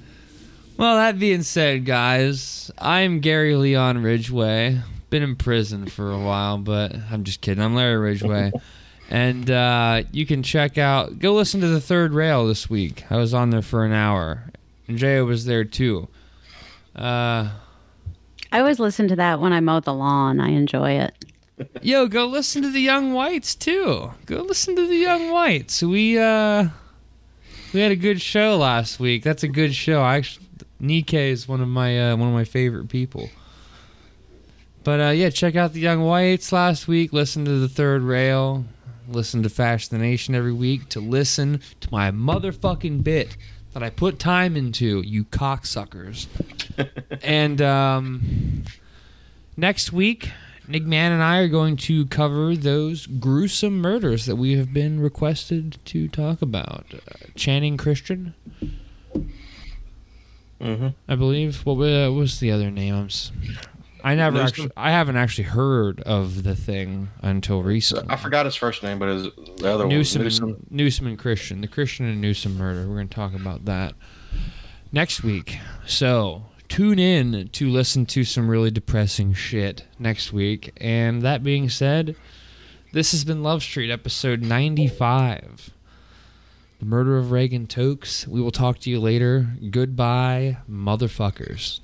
[SPEAKER 3] Well, that being said, guys, I'm Gary Leon Ridgway. Been in prison for a while, but I'm just kidding. I'm Larry Ridgeway. *laughs* and uh, you can check out, go listen to the third rail this week. I was on there for an hour, and Jay was there too. Uh,
[SPEAKER 5] I always listen to that when I mow the lawn. I enjoy it. *laughs*
[SPEAKER 3] yo, go listen to the Young Whites too. Go listen to the Young Whites. We uh, we had a good show last week. That's a good show. I actually, Nikkei is one of my uh, one of my favorite people. But uh, yeah, check out the Young Whites last week. Listen to the Third Rail. Listen to Fashion the Nation every week to listen to my motherfucking bit that I put time into. You cocksuckers. *laughs* and um, next week, Nick Man and I are going to cover those gruesome murders that we have been requested to talk about. Uh, Channon Christian,
[SPEAKER 4] Mm-hmm.
[SPEAKER 3] I believe. What what was the other name? I never
[SPEAKER 4] Newsom?
[SPEAKER 3] actually. I haven't actually heard of the thing until recently.
[SPEAKER 4] I forgot his first name, but his the other
[SPEAKER 3] Newsom,
[SPEAKER 4] one.
[SPEAKER 3] and, Newsom and Christian, the Christian and Newsom murder. We're going to talk about that next week. So tune in to listen to some really depressing shit next week. And that being said, this has been Love Street, episode 95. The murder of Reagan Tokes. We will talk to you later. Goodbye, motherfuckers.